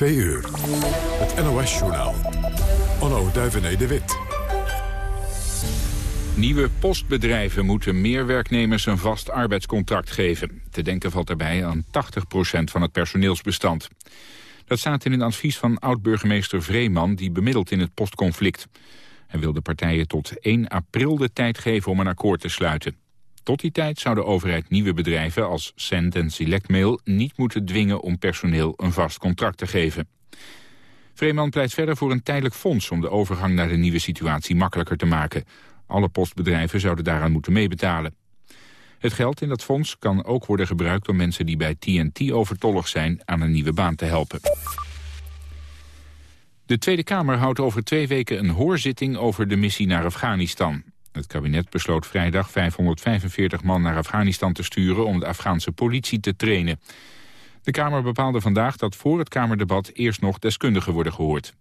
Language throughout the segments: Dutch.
Twee uur. Het NOS-journaal. Onno Duivené de Wit. Nieuwe postbedrijven moeten meer werknemers een vast arbeidscontract geven. Te denken valt daarbij aan 80% van het personeelsbestand. Dat staat in een advies van oud-burgemeester Vreeman... die bemiddelt in het postconflict. Hij wil de partijen tot 1 april de tijd geven om een akkoord te sluiten. Tot die tijd zou de overheid nieuwe bedrijven als Send en Selectmail niet moeten dwingen om personeel een vast contract te geven. Vreeman pleit verder voor een tijdelijk fonds om de overgang naar de nieuwe situatie makkelijker te maken. Alle postbedrijven zouden daaraan moeten meebetalen. Het geld in dat fonds kan ook worden gebruikt om mensen die bij TNT overtollig zijn aan een nieuwe baan te helpen. De Tweede Kamer houdt over twee weken een hoorzitting over de missie naar Afghanistan. Het kabinet besloot vrijdag 545 man naar Afghanistan te sturen om de Afghaanse politie te trainen. De Kamer bepaalde vandaag dat voor het Kamerdebat eerst nog deskundigen worden gehoord.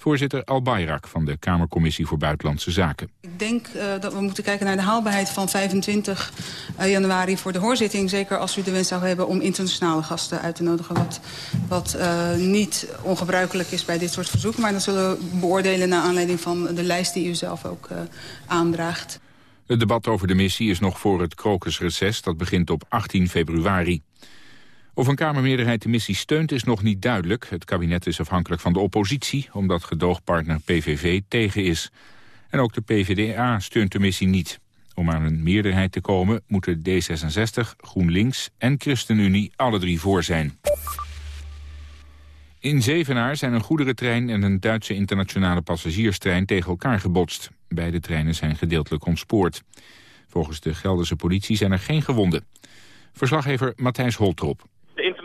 Voorzitter Al Bayrak van de Kamercommissie voor Buitenlandse Zaken. Ik denk uh, dat we moeten kijken naar de haalbaarheid van 25 uh, eh, januari voor de hoorzitting. Zeker als u de wens zou hebben om internationale gasten uit te nodigen. Wat, wat uh, niet ongebruikelijk is bij dit soort verzoeken. Maar dat zullen we beoordelen naar aanleiding van de lijst die u zelf ook aandraagt. Het debat over de missie is nog voor het krokusreces. Dat begint op 18 februari. Of een Kamermeerderheid de missie steunt is nog niet duidelijk. Het kabinet is afhankelijk van de oppositie... omdat gedoogpartner PVV tegen is. En ook de PVDA steunt de missie niet. Om aan een meerderheid te komen moeten D66, GroenLinks en ChristenUnie alle drie voor zijn. In Zevenaar zijn een goederentrein en een Duitse internationale passagierstrein tegen elkaar gebotst. Beide treinen zijn gedeeltelijk ontspoord. Volgens de Gelderse politie zijn er geen gewonden. Verslaggever Matthijs Holtrop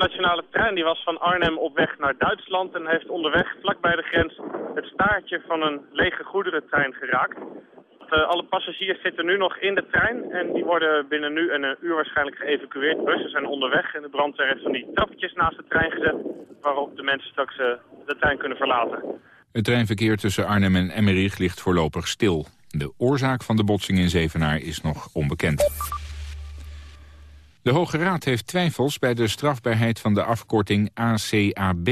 internationale trein die was van Arnhem op weg naar Duitsland en heeft onderweg vlakbij de grens het staartje van een lege goederentrein geraakt. Uh, alle passagiers zitten nu nog in de trein en die worden binnen nu een uh, uur waarschijnlijk geëvacueerd. Bussen zijn onderweg en de brandweer heeft van die trappetjes naast de trein gezet waarop de mensen straks uh, de trein kunnen verlaten. Het treinverkeer tussen Arnhem en Emmerich ligt voorlopig stil. De oorzaak van de botsing in Zevenaar is nog onbekend. De Hoge Raad heeft twijfels bij de strafbaarheid van de afkorting ACAB.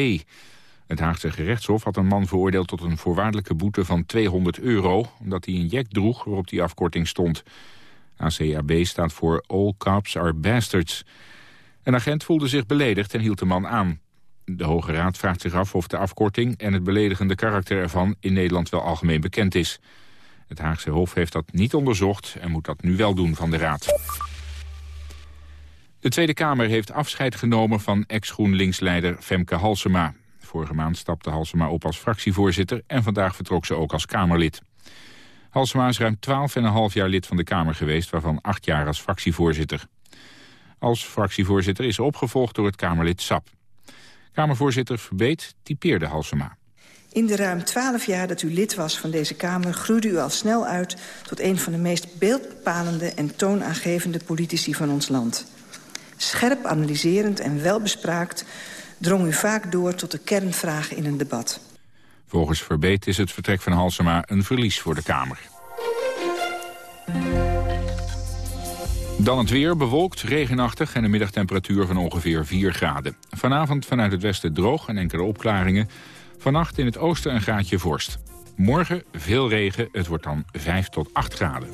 Het Haagse gerechtshof had een man veroordeeld tot een voorwaardelijke boete van 200 euro... omdat hij een jack droeg waarop die afkorting stond. ACAB staat voor All Cops Are Bastards. Een agent voelde zich beledigd en hield de man aan. De Hoge Raad vraagt zich af of de afkorting en het beledigende karakter ervan... in Nederland wel algemeen bekend is. Het Haagse Hof heeft dat niet onderzocht en moet dat nu wel doen van de Raad. De Tweede Kamer heeft afscheid genomen van ex-GroenLinks-leider Femke Halsema. Vorige maand stapte Halsema op als fractievoorzitter... en vandaag vertrok ze ook als Kamerlid. Halsema is ruim 12,5 jaar lid van de Kamer geweest... waarvan 8 jaar als fractievoorzitter. Als fractievoorzitter is ze opgevolgd door het Kamerlid Sap. Kamervoorzitter Verbeet typeerde Halsema. In de ruim 12 jaar dat u lid was van deze Kamer... groeide u al snel uit tot een van de meest beeldbepalende... en toonaangevende politici van ons land. Scherp analyserend en welbespraakt drong u vaak door tot de kernvragen in een debat. Volgens Verbeet is het vertrek van Halsema een verlies voor de Kamer. Dan het weer, bewolkt, regenachtig en een middagtemperatuur van ongeveer 4 graden. Vanavond vanuit het westen droog en enkele opklaringen. Vannacht in het oosten een graadje vorst. Morgen veel regen, het wordt dan 5 tot 8 graden.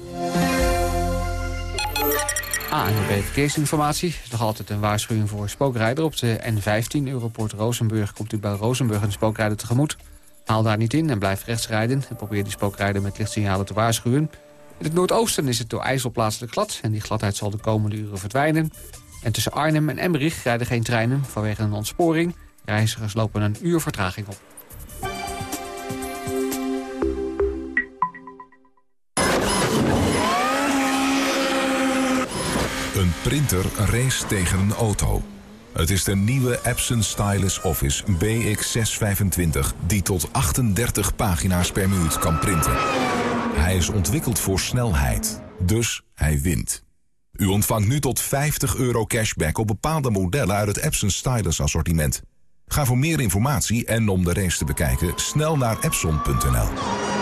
ANWB Verkeersinformatie. Nog altijd een waarschuwing voor spookrijder. Op de N15 Europort Rozenburg komt u bij Rozenburg een spookrijder tegemoet. Haal daar niet in en blijf rechts rijden. En probeer die spookrijder met lichtsignalen te waarschuwen. In het noordoosten is het door IJssel plaatselijk glad. En die gladheid zal de komende uren verdwijnen. En tussen Arnhem en Emmerich rijden geen treinen vanwege een ontsporing. Reizigers lopen een uur vertraging op. printer race tegen een auto. Het is de nieuwe Epson Stylus Office BX625... die tot 38 pagina's per minuut kan printen. Hij is ontwikkeld voor snelheid, dus hij wint. U ontvangt nu tot 50 euro cashback op bepaalde modellen... uit het Epson Stylus assortiment. Ga voor meer informatie en om de race te bekijken... snel naar epson.nl.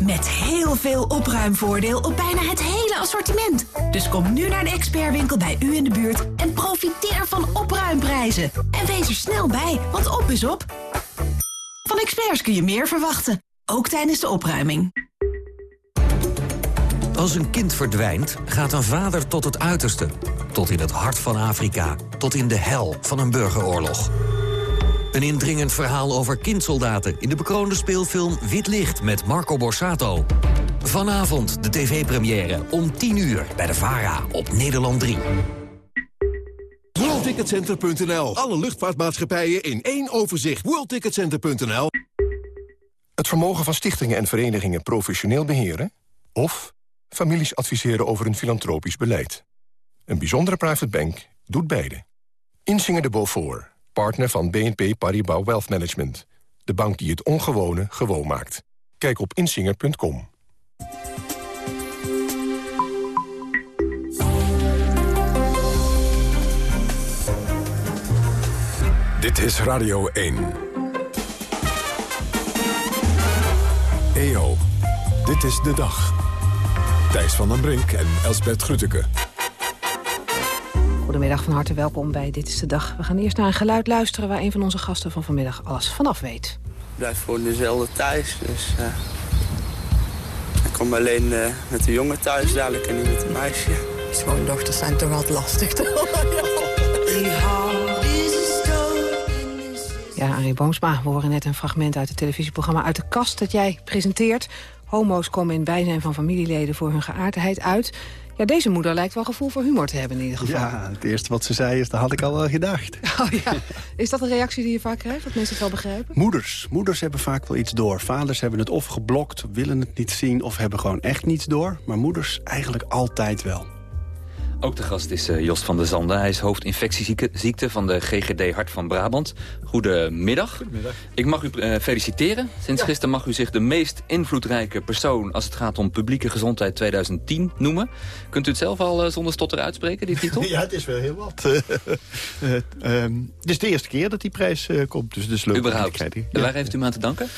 Met heel veel opruimvoordeel op bijna het hele assortiment. Dus kom nu naar de expertwinkel bij u in de buurt en profiteer van opruimprijzen. En wees er snel bij, want op is op. Van experts kun je meer verwachten, ook tijdens de opruiming. Als een kind verdwijnt, gaat een vader tot het uiterste. Tot in het hart van Afrika. Tot in de hel van een burgeroorlog. Een indringend verhaal over kindsoldaten... in de bekroonde speelfilm Wit Licht met Marco Borsato. Vanavond de tv-première om 10 uur bij de VARA op Nederland 3. WorldTicketCenter.nl. Alle luchtvaartmaatschappijen in één overzicht. WorldTicketCenter.nl. Het vermogen van stichtingen en verenigingen professioneel beheren... of families adviseren over een filantropisch beleid. Een bijzondere private bank doet beide. Insinger de Beaufort, partner van BNP Paribas Wealth Management. De bank die het ongewone gewoon maakt. Kijk op insinger.com. Dit is Radio 1. EO, dit is de dag. Thijs van den Brink en Elsbert Grütke. Goedemiddag, van harte welkom bij Dit is de Dag. We gaan eerst naar een geluid luisteren waar een van onze gasten van vanmiddag alles vanaf weet. Ik blijf gewoon dezelfde thuis, dus uh, ik kom alleen uh, met de jongen thuis dadelijk en niet met een meisje. Schoondochters zijn toch wat lastig te Ja, Arie Boomsma, we horen net een fragment uit het televisieprogramma Uit de Kast dat jij presenteert. Homo's komen in bijzijn van familieleden voor hun geaardheid uit. Ja, deze moeder lijkt wel gevoel voor humor te hebben in ieder geval. Ja, het eerste wat ze zei is, dat had ik al wel gedacht. Oh ja. Is dat een reactie die je vaak krijgt, dat mensen het wel begrijpen? Moeders. Moeders hebben vaak wel iets door. Vaders hebben het of geblokt, willen het niet zien... of hebben gewoon echt niets door. Maar moeders eigenlijk altijd wel. Ook de gast is uh, Jos van der Zanden. Hij is hoofdinfectieziekte van de GGD Hart van Brabant. Goedemiddag. Goedemiddag. Ik mag u uh, feliciteren. Sinds ja. gisteren mag u zich de meest invloedrijke persoon... als het gaat om publieke gezondheid 2010 noemen. Kunt u het zelf al uh, zonder stotter uitspreken, die titel? ja, het is wel heel wat. um, het is de eerste keer dat die prijs komt, dus het is leuk. Überhaupt. Ja. Waar heeft u me aan te danken?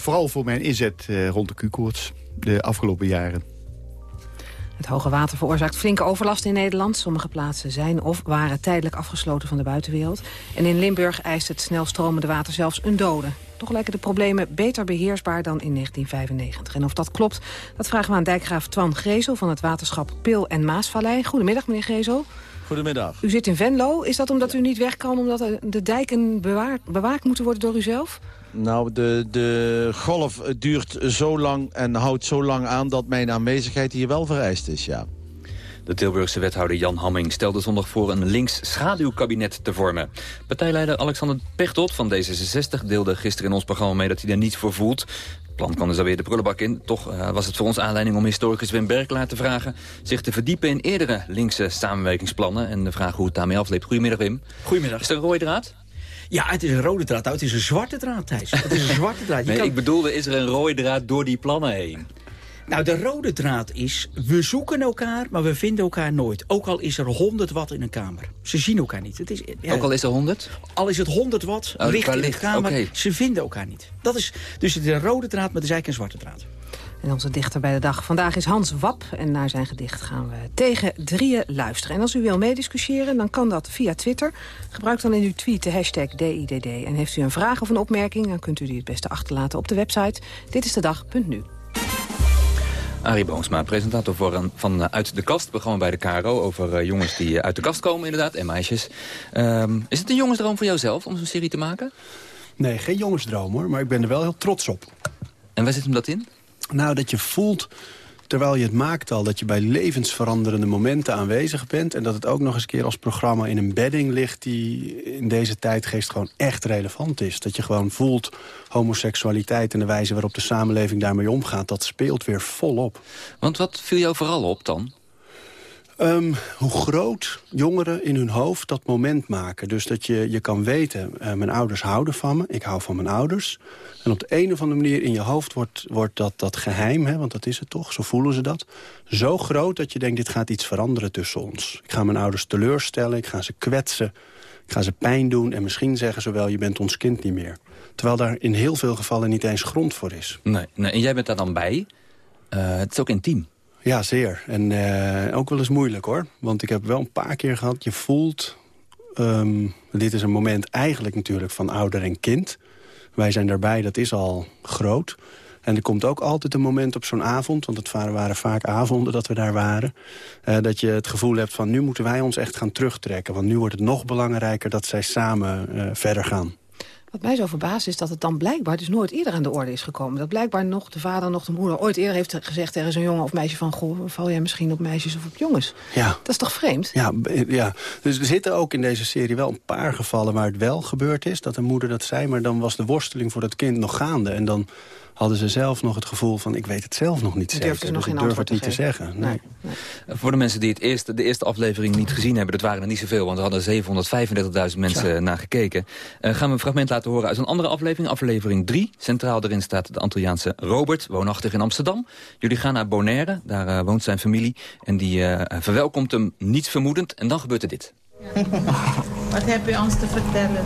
vooral voor mijn inzet rond de Q-koorts de afgelopen jaren. Het hoge water veroorzaakt flinke overlast in Nederland. Sommige plaatsen zijn of waren tijdelijk afgesloten van de buitenwereld. En in Limburg eist het snelstromende water zelfs een dode. Toch lijken de problemen beter beheersbaar dan in 1995. En of dat klopt, dat vragen we aan dijkgraaf Twan Grezel... van het waterschap Pil en Maasvallei. Goedemiddag, meneer Grezel. Goedemiddag. U zit in Venlo. Is dat omdat u niet weg kan, omdat de dijken bewaard, bewaakt moeten worden door uzelf? Nou, de, de golf duurt zo lang en houdt zo lang aan... dat mijn aanwezigheid hier wel vereist is, ja. De Tilburgse wethouder Jan Hamming stelde zondag voor een links schaduwkabinet te vormen. Partijleider Alexander Pechtold van D66 deelde gisteren in ons programma mee dat hij er niet voor voelt. Het plan kan dus alweer de prullenbak in. Toch uh, was het voor ons aanleiding om historicus Wim Berklaar te vragen... zich te verdiepen in eerdere linkse samenwerkingsplannen... en de vraag hoe het daarmee afleept. Goedemiddag Wim. Goedemiddag. Is er een rode draad? Ja, het is een rode draad. Nou, het is een zwarte draad, Thijs. Het is een zwarte draad. Je nee, kan... ik bedoelde, is er een rode draad door die plannen heen? Nou, de rode draad is, we zoeken elkaar, maar we vinden elkaar nooit. Ook al is er 100 watt in een kamer. Ze zien elkaar niet. Het is, ja, ook al is er 100? Al is het 100 watt, oh, licht in de kamer, okay. ze vinden elkaar niet. Dat is, dus het is een rode draad, maar het is eigenlijk een zwarte draad. En onze dichter bij de dag vandaag is Hans Wap. En naar zijn gedicht gaan we tegen drieën luisteren. En als u wil meediscussiëren, dan kan dat via Twitter. Gebruik dan in uw tweet de hashtag DIDD. En heeft u een vraag of een opmerking, dan kunt u die het beste achterlaten op de website. Dit is de dag.nu. Arie Boomsma, presentator voor, van uh, Uit de Kast. Programma bij de KRO over uh, jongens die uh, uit de kast komen inderdaad. En meisjes. Um, is het een jongensdroom voor jouzelf om zo'n serie te maken? Nee, geen jongensdroom hoor. Maar ik ben er wel heel trots op. En waar zit hem dat in? Nou, dat je voelt, terwijl je het maakt al... dat je bij levensveranderende momenten aanwezig bent... en dat het ook nog eens een keer als programma in een bedding ligt... die in deze tijdgeest gewoon echt relevant is. Dat je gewoon voelt homoseksualiteit en de wijze waarop de samenleving daarmee omgaat... dat speelt weer volop. Want wat viel jou vooral op dan? Ehm, hoe groot jongeren in hun hoofd dat moment maken. Dus dat je, je kan weten, uh, mijn ouders houden van me, ik hou van mijn ouders. En op de een of andere manier in je hoofd wordt, wordt dat, dat geheim, hè, want dat is het toch, zo voelen ze dat. Zo groot dat je denkt, dit gaat iets veranderen tussen ons. Ik ga mijn ouders teleurstellen, ik ga ze kwetsen, ik ga ze pijn doen... en misschien zeggen ze wel, je bent ons kind niet meer. Terwijl daar in heel veel gevallen niet eens grond voor is. Nee, nee en jij bent daar dan bij. Uh, het is ook intiem. Ja, zeer. En uh, ook wel eens moeilijk hoor. Want ik heb wel een paar keer gehad, je voelt... Um, dit is een moment eigenlijk natuurlijk van ouder en kind. Wij zijn daarbij, dat is al groot. En er komt ook altijd een moment op zo'n avond... want het waren vaak avonden dat we daar waren... Uh, dat je het gevoel hebt van nu moeten wij ons echt gaan terugtrekken. Want nu wordt het nog belangrijker dat zij samen uh, verder gaan. Wat mij zo verbaast is dat het dan blijkbaar dus nooit eerder aan de orde is gekomen. Dat blijkbaar nog de vader, nog de moeder ooit eerder heeft gezegd tegen zo'n jongen of meisje van... goh, val jij misschien op meisjes of op jongens? Ja. Dat is toch vreemd? Ja, ja, dus er zitten ook in deze serie wel een paar gevallen waar het wel gebeurd is. Dat de moeder dat zei, maar dan was de worsteling voor het kind nog gaande. En dan hadden ze zelf nog het gevoel van... ik weet het zelf nog niet zeker, dus nog ik durf het niet te, zeggen. Nee. Nee, Voor de mensen die het eerste, de eerste aflevering niet gezien hebben... dat waren er niet zoveel, want er hadden 735.000 mensen ja. naar gekeken. Uh, gaan we een fragment laten horen uit een andere aflevering. Aflevering 3. Centraal erin staat de Antilliaanse Robert, woonachtig in Amsterdam. Jullie gaan naar Bonaire, daar uh, woont zijn familie. En die uh, verwelkomt hem niets vermoedend. En dan gebeurt er dit. Wat heb je ons te vertellen?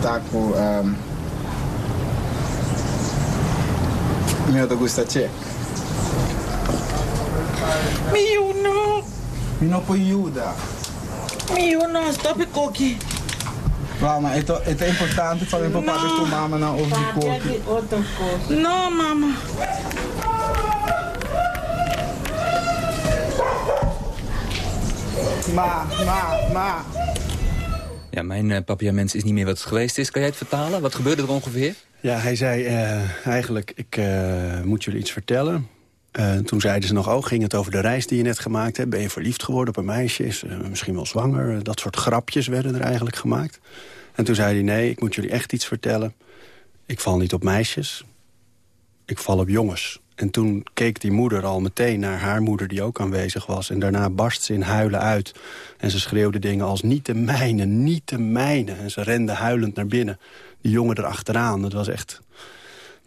Taco... Um... Meu te gusta check. Mi uno. Mi no puoi aiuta. Mi uno, stop ik kokie. Wow, maar het, het is important para mi papá no. tu mama na over die kokie. No, mama. Ma, ma, ma. Ja, mijn uh, papiaments is niet meer wat het geweest is. Kan jij het vertalen? Wat gebeurde er ongeveer? Ja, hij zei uh, eigenlijk, ik uh, moet jullie iets vertellen. Uh, toen zeiden ze nog, oh, ging het over de reis die je net gemaakt hebt? Ben je verliefd geworden op een meisje? Is misschien wel zwanger? dat soort grapjes werden er eigenlijk gemaakt. En toen zei hij, nee, ik moet jullie echt iets vertellen. Ik val niet op meisjes, ik val op jongens. En toen keek die moeder al meteen naar haar moeder die ook aanwezig was. En daarna barst ze in huilen uit. En ze schreeuwde dingen als niet de mijne, niet de mijne. En ze rende huilend naar binnen. Jongen erachteraan. Het was echt...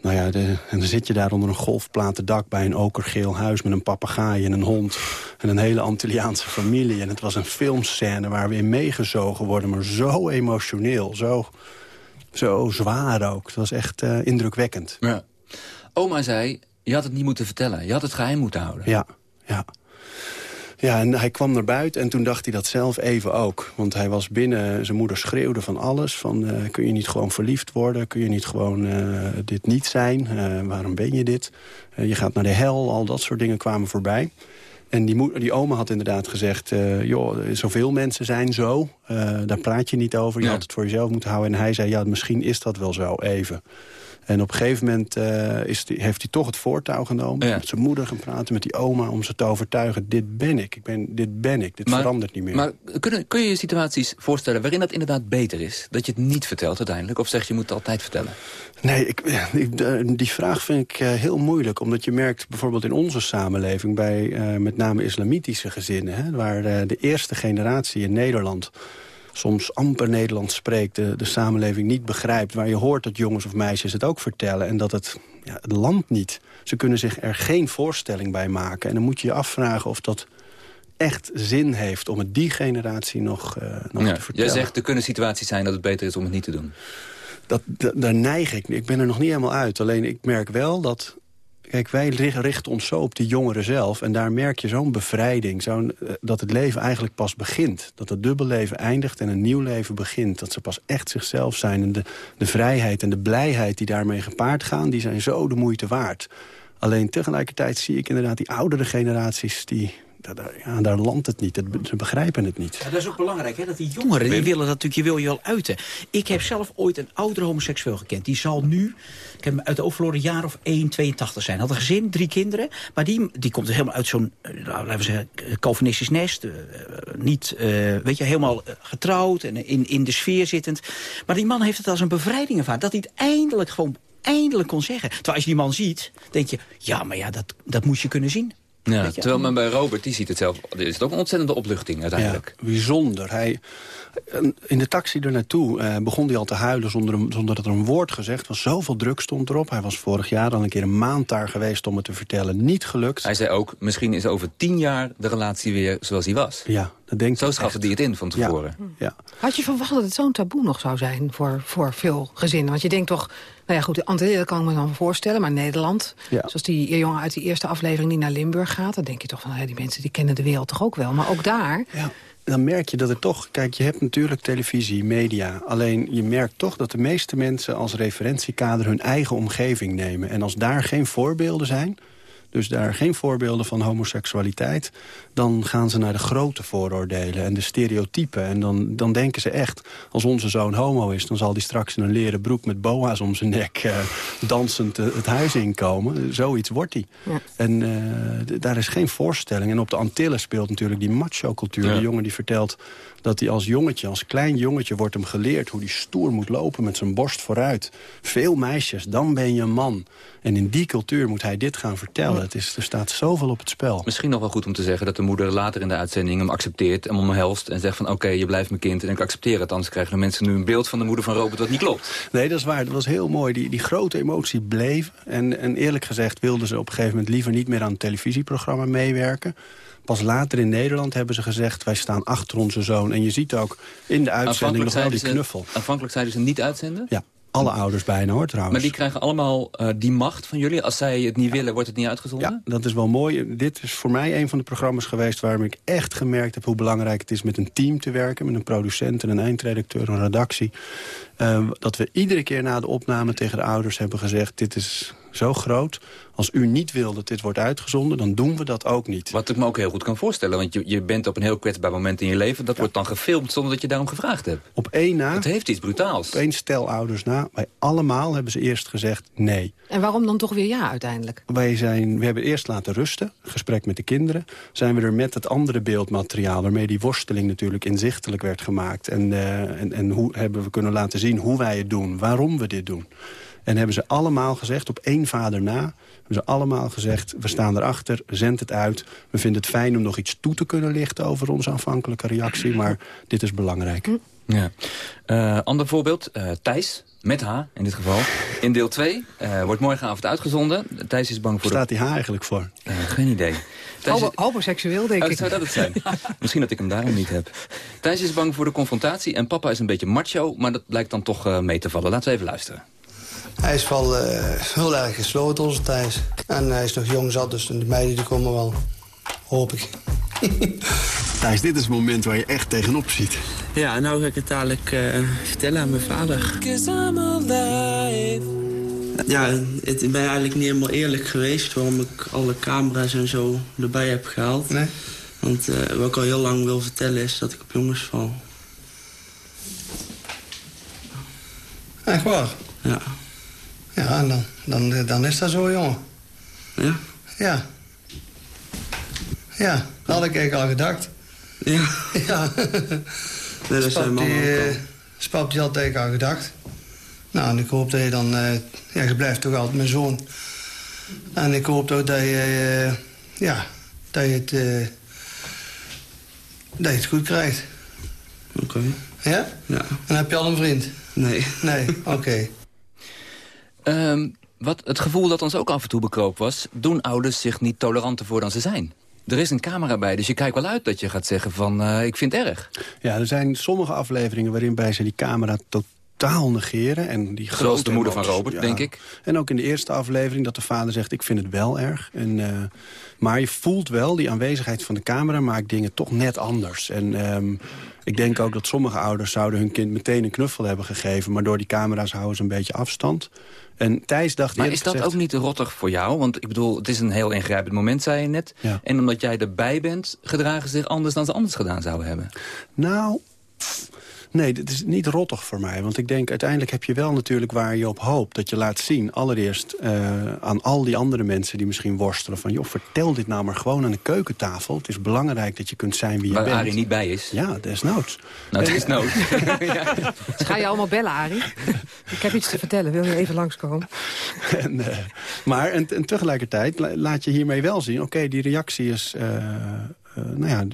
Nou ja, de, en dan zit je daar onder een golfplaten dak... bij een okergeel huis met een papegaai en een hond... en een hele Antilliaanse familie. En het was een filmscène waar we in meegezogen worden... maar zo emotioneel, zo, zo zwaar ook. Het was echt uh, indrukwekkend. Ja. Oma zei, je had het niet moeten vertellen. Je had het geheim moeten houden. Ja, ja. Ja, en hij kwam naar buiten en toen dacht hij dat zelf even ook. Want hij was binnen, zijn moeder schreeuwde van alles. Van, uh, kun je niet gewoon verliefd worden? Kun je niet gewoon uh, dit niet zijn? Uh, waarom ben je dit? je gaat naar de hel, al dat soort dingen kwamen voorbij. En die, die oma had inderdaad gezegd... joh, zoveel mensen zijn zo, daar praat je niet over. Je ja. had het voor jezelf moeten houden. En hij zei, ja, misschien is dat wel zo, even. En op een gegeven moment uh, is die, heeft hij toch het voortouw genomen. Ja. Met zijn moeder gaan praten, met die oma, om ze te overtuigen. Dit ben ik, ik ben, dit ben ik, dit maar, verandert niet meer. Maar kun, kun je je situaties voorstellen waarin dat inderdaad beter is? Dat je het niet vertelt uiteindelijk? Of zeg je, je moet het altijd vertellen? Nee, ik, ik, die vraag vind ik uh, heel moeilijk. Omdat je merkt bijvoorbeeld in onze samenleving... bij uh, met name islamitische gezinnen... Hè, waar de eerste generatie in Nederland soms amper Nederlands spreekt, de, de samenleving niet begrijpt... waar je hoort dat jongens of meisjes het ook vertellen... en dat het, ja, het land niet. Ze kunnen zich er geen voorstelling bij maken. En dan moet je je afvragen of dat echt zin heeft om het die generatie nog, uh, nog ja, te vertellen. Jij zegt, er kunnen situaties zijn dat het beter is om het niet te doen. Dat, dat, daar neig ik. Ik ben er nog niet helemaal uit. Alleen ik merk wel dat Kijk, wij richten ons zo op die jongeren zelf. En daar merk je zo'n bevrijding. Zo dat het leven eigenlijk pas begint. Dat het dubbelleven eindigt en een nieuw leven begint. Dat ze pas echt zichzelf zijn. En de, de vrijheid en de blijheid die daarmee gepaard gaan... die zijn zo de moeite waard. Alleen tegelijkertijd zie ik inderdaad die oudere generaties... die, ja, daar landt het niet. Ze begrijpen het niet. Ja, dat is ook belangrijk, hè? dat die jongeren, die willen dat natuurlijk, je wil je wel uiten. Ik heb zelf ooit een oudere homoseksueel gekend. Die zal nu, ik heb hem uit de overloren jaar of 1, 82 zijn. Had een gezin, drie kinderen. Maar die, die komt helemaal uit zo'n, nou, laten we zeggen, Calvinistisch nest. Uh, niet, uh, weet je, helemaal getrouwd en in, in de sfeer zittend. Maar die man heeft het als een bevrijding ervaren. Dat hij het eindelijk gewoon eindelijk kon zeggen. Terwijl als je die man ziet, denk je, ja, maar ja, dat, dat moet je kunnen zien. Ja, terwijl men bij Robert, die ziet het zelf, is het ook een ontzettende opluchting uiteindelijk. Ja, bijzonder. Hij, in de taxi er naartoe eh, begon hij al te huilen zonder, een- zonder dat er een woord gezegd was. Zoveel druk stond erop. Hij was vorig jaar al een keer een maand daar geweest om het te vertellen. Niet gelukt. Hij zei ook, misschien is over tien jaar de relatie weer zoals die was. Ja, dat denk Zo schaffen die het in van tevoren. Ja. Had je verwacht dat het zo'n taboe nog zou zijn voor, voor veel gezinnen? Want je denkt toch, nou ja goed, de Antillen kan ik me dan voorstellen... maar Nederland, Ja. zoals die jongen uit die eerste aflevering die naar Limburg gaat... dan denk je toch van, ja, die mensen die kennen de wereld toch ook wel. Maar ook daar, dan merk je dat er toch... Kijk, je hebt natuurlijk televisie, media. Alleen je merkt toch dat de meeste mensen als referentiekader... hun eigen omgeving nemen. En als daar geen voorbeelden zijn... dus daar geen voorbeelden van homoseksualiteit... dan gaan ze naar de grote vooroordelen en de stereotypen. En dan, dan denken ze echt, als onze zoon homo is... dan zal hij straks in een leren broek met boa's om zijn nek... eh, dansend eh, het huis inkomen. Zoiets wordt hij. En eh, daar is geen voorstelling. En op de Antillen speelt natuurlijk die macho-cultuur. Ja. De jongen die vertelt dat hij als jongetje, als klein jongetje... wordt hem geleerd hoe hij stoer moet lopen met zijn borst vooruit. Veel meisjes, dan ben je een man. En in die cultuur moet hij dit gaan vertellen. Het is, er staat zoveel op het spel. Misschien nog wel goed om te zeggen dat de moeder later in de uitzending hem accepteert en hem omhelst en zegt van oké, je blijft mijn kind en ik accepteer het. Anders krijgen de mensen nu een beeld van de moeder van Robert wat niet klopt. Nee, dat is waar. Dat was heel mooi. Die, die grote emotie bleef. En, en eerlijk gezegd wilden ze op een gegeven moment... liever niet meer aan een televisieprogramma meewerken. Pas later in Nederland hebben ze gezegd... wij staan achter onze zoon. En je ziet ook in de uitzending nog wel die knuffel. Aanvankelijk zeiden ze niet uitzenden. Ja, alle ouders bijna hoor trouwens. Maar die krijgen allemaal eh, die macht van jullie. Als zij het niet willen, wordt het niet uitgezonden? Ja, dat is wel mooi. Dit is voor mij een van de programma's geweest... waarom ik echt gemerkt heb hoe belangrijk het is met een team te werken. Met een producent, en een eindredacteur, een redactie. Eh, dat we iedere keer na de opname tegen de ouders hebben gezegd... dit is zo groot. Als u niet wil dat dit wordt uitgezonden, dan doen we dat ook niet. Wat ik me ook heel goed kan voorstellen. Want je, je bent op een heel kwetsbaar moment in je leven. Dat wordt dan gefilmd zonder dat je daarom gevraagd hebt. Op één na... Het heeft iets brutaals. Op één stel ouders na. Bij allemaal hebben ze eerst gezegd nee. en waarom dan toch weer ja uiteindelijk? Wij zijn, we hebben eerst laten rusten, gesprek met de kinderen. Zijn we er met het andere beeldmateriaal... waarmee die worsteling natuurlijk inzichtelijk werd gemaakt. En, eh, en, en hoe hebben we kunnen laten zien hoe wij het doen. Waarom we dit doen. En hebben ze allemaal gezegd, op één vader na... hebben ze allemaal gezegd, we staan erachter, zend het uit. We vinden het fijn om nog iets toe te kunnen lichten... over onze aanvankelijke reactie, maar dit is belangrijk. Ja. Eh, ander voorbeeld, eh, Thijs, met H in dit geval. In deel 2 eh, wordt morgenavond uitgezonden. Thijs is bang voor Staat die H eigenlijk voor? Geen idee. Thijs Homo- homoseksueel, denk Oh, ik. zou dat het zijn? Misschien dat ik hem daarom niet heb. Thijs is bang voor de confrontatie en papa is een beetje macho... maar dat blijkt dan toch eh, mee te vallen. Laten we even luisteren. Hij is wel eh, heel erg gesloten, onze Thijs. En hij is nog jong zat, dus de meiden die komen wel. Hoop ik. Thijs, dit is het moment waar je echt tegenop ziet. Ja, nou ga ik het dadelijk eh, vertellen aan mijn vader. Ja, het, ik ben eigenlijk niet helemaal eerlijk geweest... waarom ik alle camera's en zo erbij heb gehaald. Nee? Want eh, wat ik al heel lang wil vertellen is dat ik op jongens val. Echt waar? Ja. Ja, dan, dan, dan is dat zo, jongen. Ja? Ja. Ja, dat had ik eigenlijk al gedacht. Ja? Ja. Nee, dat zijn eh, Spap die had eigenlijk al gedacht. Nou, en ik hoop dat je dan... eh, ja, je blijft toch altijd mijn zoon. En ik hoop ook dat je... eh, ja, dat je het... eh, dat je het goed krijgt. Oké. Ja? Ja. En heb je al een vriend? Nee. Nee, oké. Ehm, wat het gevoel dat ons ook af en toe bekroop was... doen ouders zich niet toleranter voor dan ze zijn? Er is een camera bij, dus je kijkt wel uit dat je gaat zeggen van... eh, ik vind het erg. Ja, er zijn sommige afleveringen waarin bij ze die camera totaal negeren. En die Zoals de moeder van Robert, ja. denk ik. En ook in de eerste aflevering dat de vader zegt, ik vind het wel erg. En, eh, maar je voelt wel, die aanwezigheid van de camera maakt dingen toch net anders. En ehm, ik denk ook dat sommige ouders zouden hun kind meteen een knuffel hebben gegeven. Maar door die camera's houden ze een beetje afstand. En Thijs dacht Maar is dat gezegd- ook niet rottig voor jou? Want ik bedoel, het is een heel ingrijpend moment, zei je net. Ja. En omdat jij erbij bent, gedragen ze zich anders dan ze anders gedaan zouden hebben. Nou, Nee, dit is niet rottig voor mij. Want ik denk, uiteindelijk heb je wel natuurlijk waar je op hoopt. Dat je laat zien, allereerst uh, aan al die andere mensen die misschien worstelen. Van, joh, vertel dit nou maar gewoon aan de keukentafel. Het is belangrijk dat je kunt zijn wie je waar bent. Waar Arie niet bij is. Ja, desnoods. Nou, desnoods. ja. Dus ga je allemaal bellen, Arie? ik heb iets te vertellen. Wil je even langskomen? en, uh, maar en, en, tegelijkertijd laat je hiermee wel zien... oké, die reactie is... Uh, nou ja,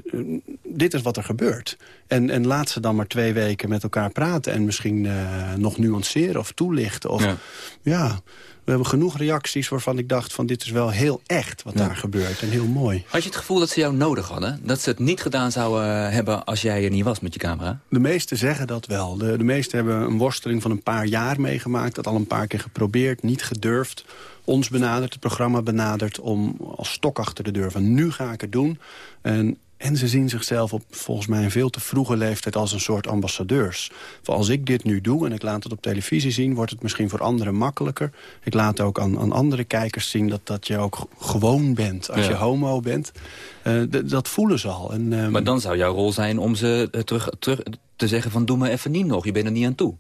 dit is wat er gebeurt. En, en laat ze dan maar twee weken met elkaar praten... en misschien uh, nog nuanceren of toelichten. Of, ja. ja. We hebben genoeg reacties waarvan ik dacht... van dit is wel heel echt wat ja. daar gebeurt en heel mooi. Had je het gevoel dat ze jou nodig hadden? Dat ze het niet gedaan zouden hebben als jij er niet was met je camera? De meesten zeggen dat wel. De, de meesten hebben een worsteling van een paar jaar meegemaakt. Dat al een paar keer geprobeerd, niet gedurfd ons benaderd, het programma benaderd... om als stok achter de deur van nu ga ik het doen. En, en ze zien zichzelf op volgens mij een veel te vroege leeftijd... als een soort ambassadeurs. Voor als ik dit nu doe en ik laat het op televisie zien... wordt het misschien voor anderen makkelijker. Ik laat ook aan, aan andere kijkers zien dat, dat je ook gewoon bent... als ja. je homo bent. Uh, dat voelen ze al. En, um... Maar dan zou jouw rol zijn om ze uh, terug, terug te zeggen van... doe me even niet nog, je bent er niet aan toe.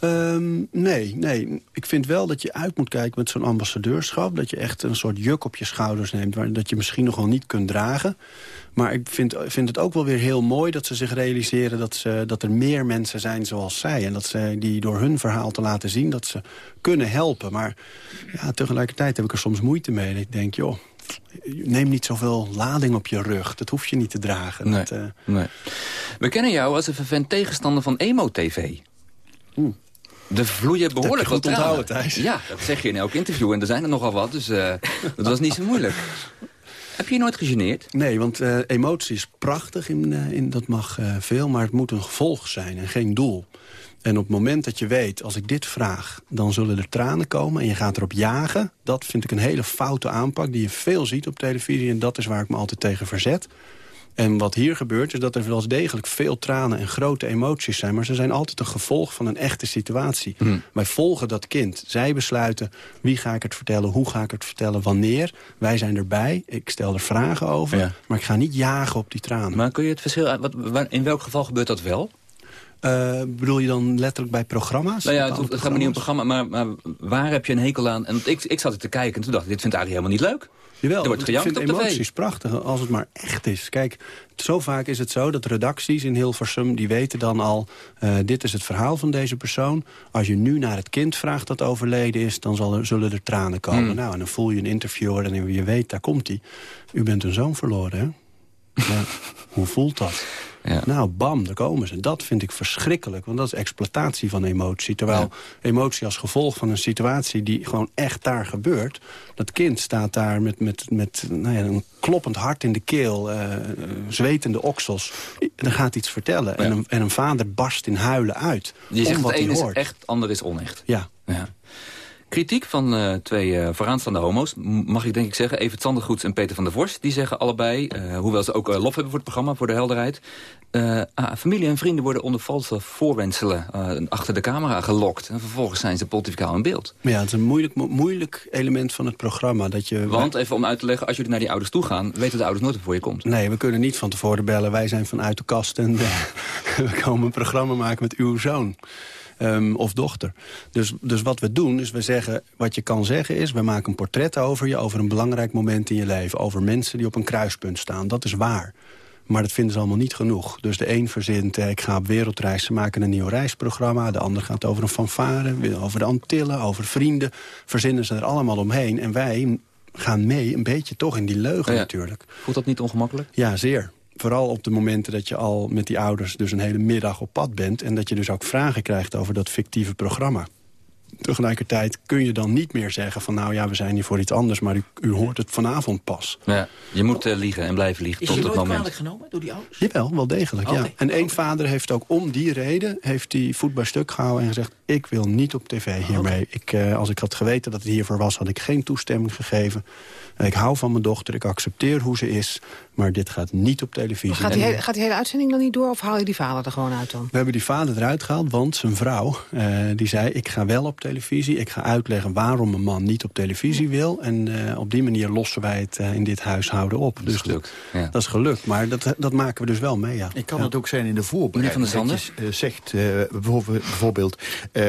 Um, nee, nee. Ik vind wel dat je uit moet kijken met zo'n ambassadeurschap. Dat je echt een soort juk op je schouders neemt... Dat je misschien nog wel niet kunt dragen. Maar ik vind, vind het ook wel weer heel mooi dat ze zich realiseren... Dat, ze, dat er meer mensen zijn zoals zij. En dat ze die door hun verhaal te laten zien... dat ze kunnen helpen. Maar ja, tegelijkertijd heb ik er soms moeite mee. Ik denk, joh, neem niet zoveel lading op je rug. Dat hoef je niet te dragen. Nee, dat, uh... nee. We kennen jou als een vervent tegenstander van Emo-TV. Er vloeien behoorlijk wat tranen. Thijs. Ja, dat zeg je in elk interview. En er zijn er nogal wat, dus uh, dat was niet zo moeilijk. Heb je je nooit gegeneerd? Nee, want uh, emotie is prachtig, in, uh, in, dat mag uh, veel, maar het moet een gevolg zijn en geen doel. En op het moment dat je weet, als ik dit vraag, dan zullen er tranen komen... en je gaat erop jagen, dat vind ik een hele foute aanpak... die je veel ziet op televisie en dat is waar ik me altijd tegen verzet. En wat hier gebeurt is dat er wel degelijk veel tranen en grote emoties zijn... maar ze zijn altijd een gevolg van een echte situatie. Mm. Wij volgen dat kind. Zij besluiten wie ga ik het vertellen, hoe ga ik het vertellen, wanneer. Wij zijn erbij, ik stel er vragen over... Ja. maar ik ga niet jagen op die tranen. Maar kun je het verschil... Wat, in welk geval gebeurt dat wel? Uh, bedoel je dan letterlijk bij programma's? Nou ja, het, het gaat me niet om programma, maar, maar, waar heb je een hekel aan? En ik, ik zat er te kijken en toen dacht ik, dit vindt eigenlijk helemaal niet leuk. Jawel, er wordt gejankt ik vind emoties prachtig als het maar echt is. Kijk, zo vaak is het zo dat redacties in Hilversum... die weten dan al, uh, dit is het verhaal van deze persoon. Als je nu naar het kind vraagt dat overleden is... dan zal er, zullen er tranen komen. Hmm. Nou, en dan voel je een interviewer en je weet, daar komt hij. U bent een zoon verloren, hè? Ja, hoe voelt dat? Ja. Nou, bam, daar komen ze. Dat vind ik verschrikkelijk, want dat is exploitatie van emotie. Terwijl ja. emotie als gevolg van een situatie die gewoon echt daar gebeurt... dat kind staat daar met, met, met nou ja, een kloppend hart in de keel, uh, zwetende oksels. Dan gaat iets vertellen. En, een, en een vader barst in huilen uit. Je zegt het een is hoort. echt, ander is onecht. Ja. ja. Kritiek van uh, twee uh, vooraanstaande homo's, mag ik denk ik zeggen. Evert Zandergoeds en Peter van der Vorst. Die zeggen allebei, uh, hoewel ze ook lof hebben voor het programma, voor de helderheid. ah, familie en vrienden worden onder valse voorwenselen achter de camera gelokt. En vervolgens zijn ze pontificaal in beeld. Maar ja, het is een moeilijk, moeilijk element van het programma. Dat je, Want, even om uit te leggen, als jullie naar die ouders toe gaan... weten de ouders nooit voor je komt. Nee, we kunnen niet van tevoren bellen. Wij zijn vanuit de kast en we komen een programma maken met uw zoon. Um, of dochter. Dus, dus wat we doen, is we zeggen... wat je kan zeggen is, we maken een portret over je... over een belangrijk moment in je leven. Over mensen die op een kruispunt staan. Dat is waar. Maar dat vinden ze allemaal niet genoeg. Dus de een verzint, eh, ik ga op wereldreis, ze maken een nieuw reisprogramma. De ander gaat over een fanfare, over de Antillen, over vrienden. Verzinnen ze er allemaal omheen. En wij gaan mee, een beetje toch in die leugen ja. natuurlijk. Voelt dat niet ongemakkelijk? Ja, zeer. Vooral op de momenten dat je al met die ouders dus een hele middag op pad bent... en dat je dus ook vragen krijgt over dat fictieve programma. Tegelijkertijd kun je dan niet meer zeggen van... nou ja, we zijn hier voor iets anders, maar u, u hoort het vanavond pas. Ja, je moet uh, liegen en blijven liegen Is tot je het nooit moment. kwalijk genomen door die ouders? Jawel, wel degelijk, ja. En één vader heeft ook om die reden... heeft hij voet bij stuk gehouden en gezegd... ik wil niet op tv hiermee. Ik, eh, als ik had geweten dat het hiervoor was, had ik geen toestemming gegeven. Ik hou van mijn dochter, ik accepteer hoe ze is... Maar dit gaat niet op televisie. Gaat die, hele, gaat die hele uitzending dan niet door of haal je die vader er gewoon uit dan? We hebben die vader eruit gehaald, want zijn vrouw uh, die zei... ik ga wel op televisie, ik ga uitleggen waarom een man niet op televisie wil. En uh, op die manier lossen wij het uh, in dit huishouden op. Dat dus is gelukt. Ja. dat is gelukt, maar dat, dat maken we dus wel mee, ja. Ik kan ja. het ook zijn in de voorbereiding. Meneer Van der je zegt bijvoorbeeld,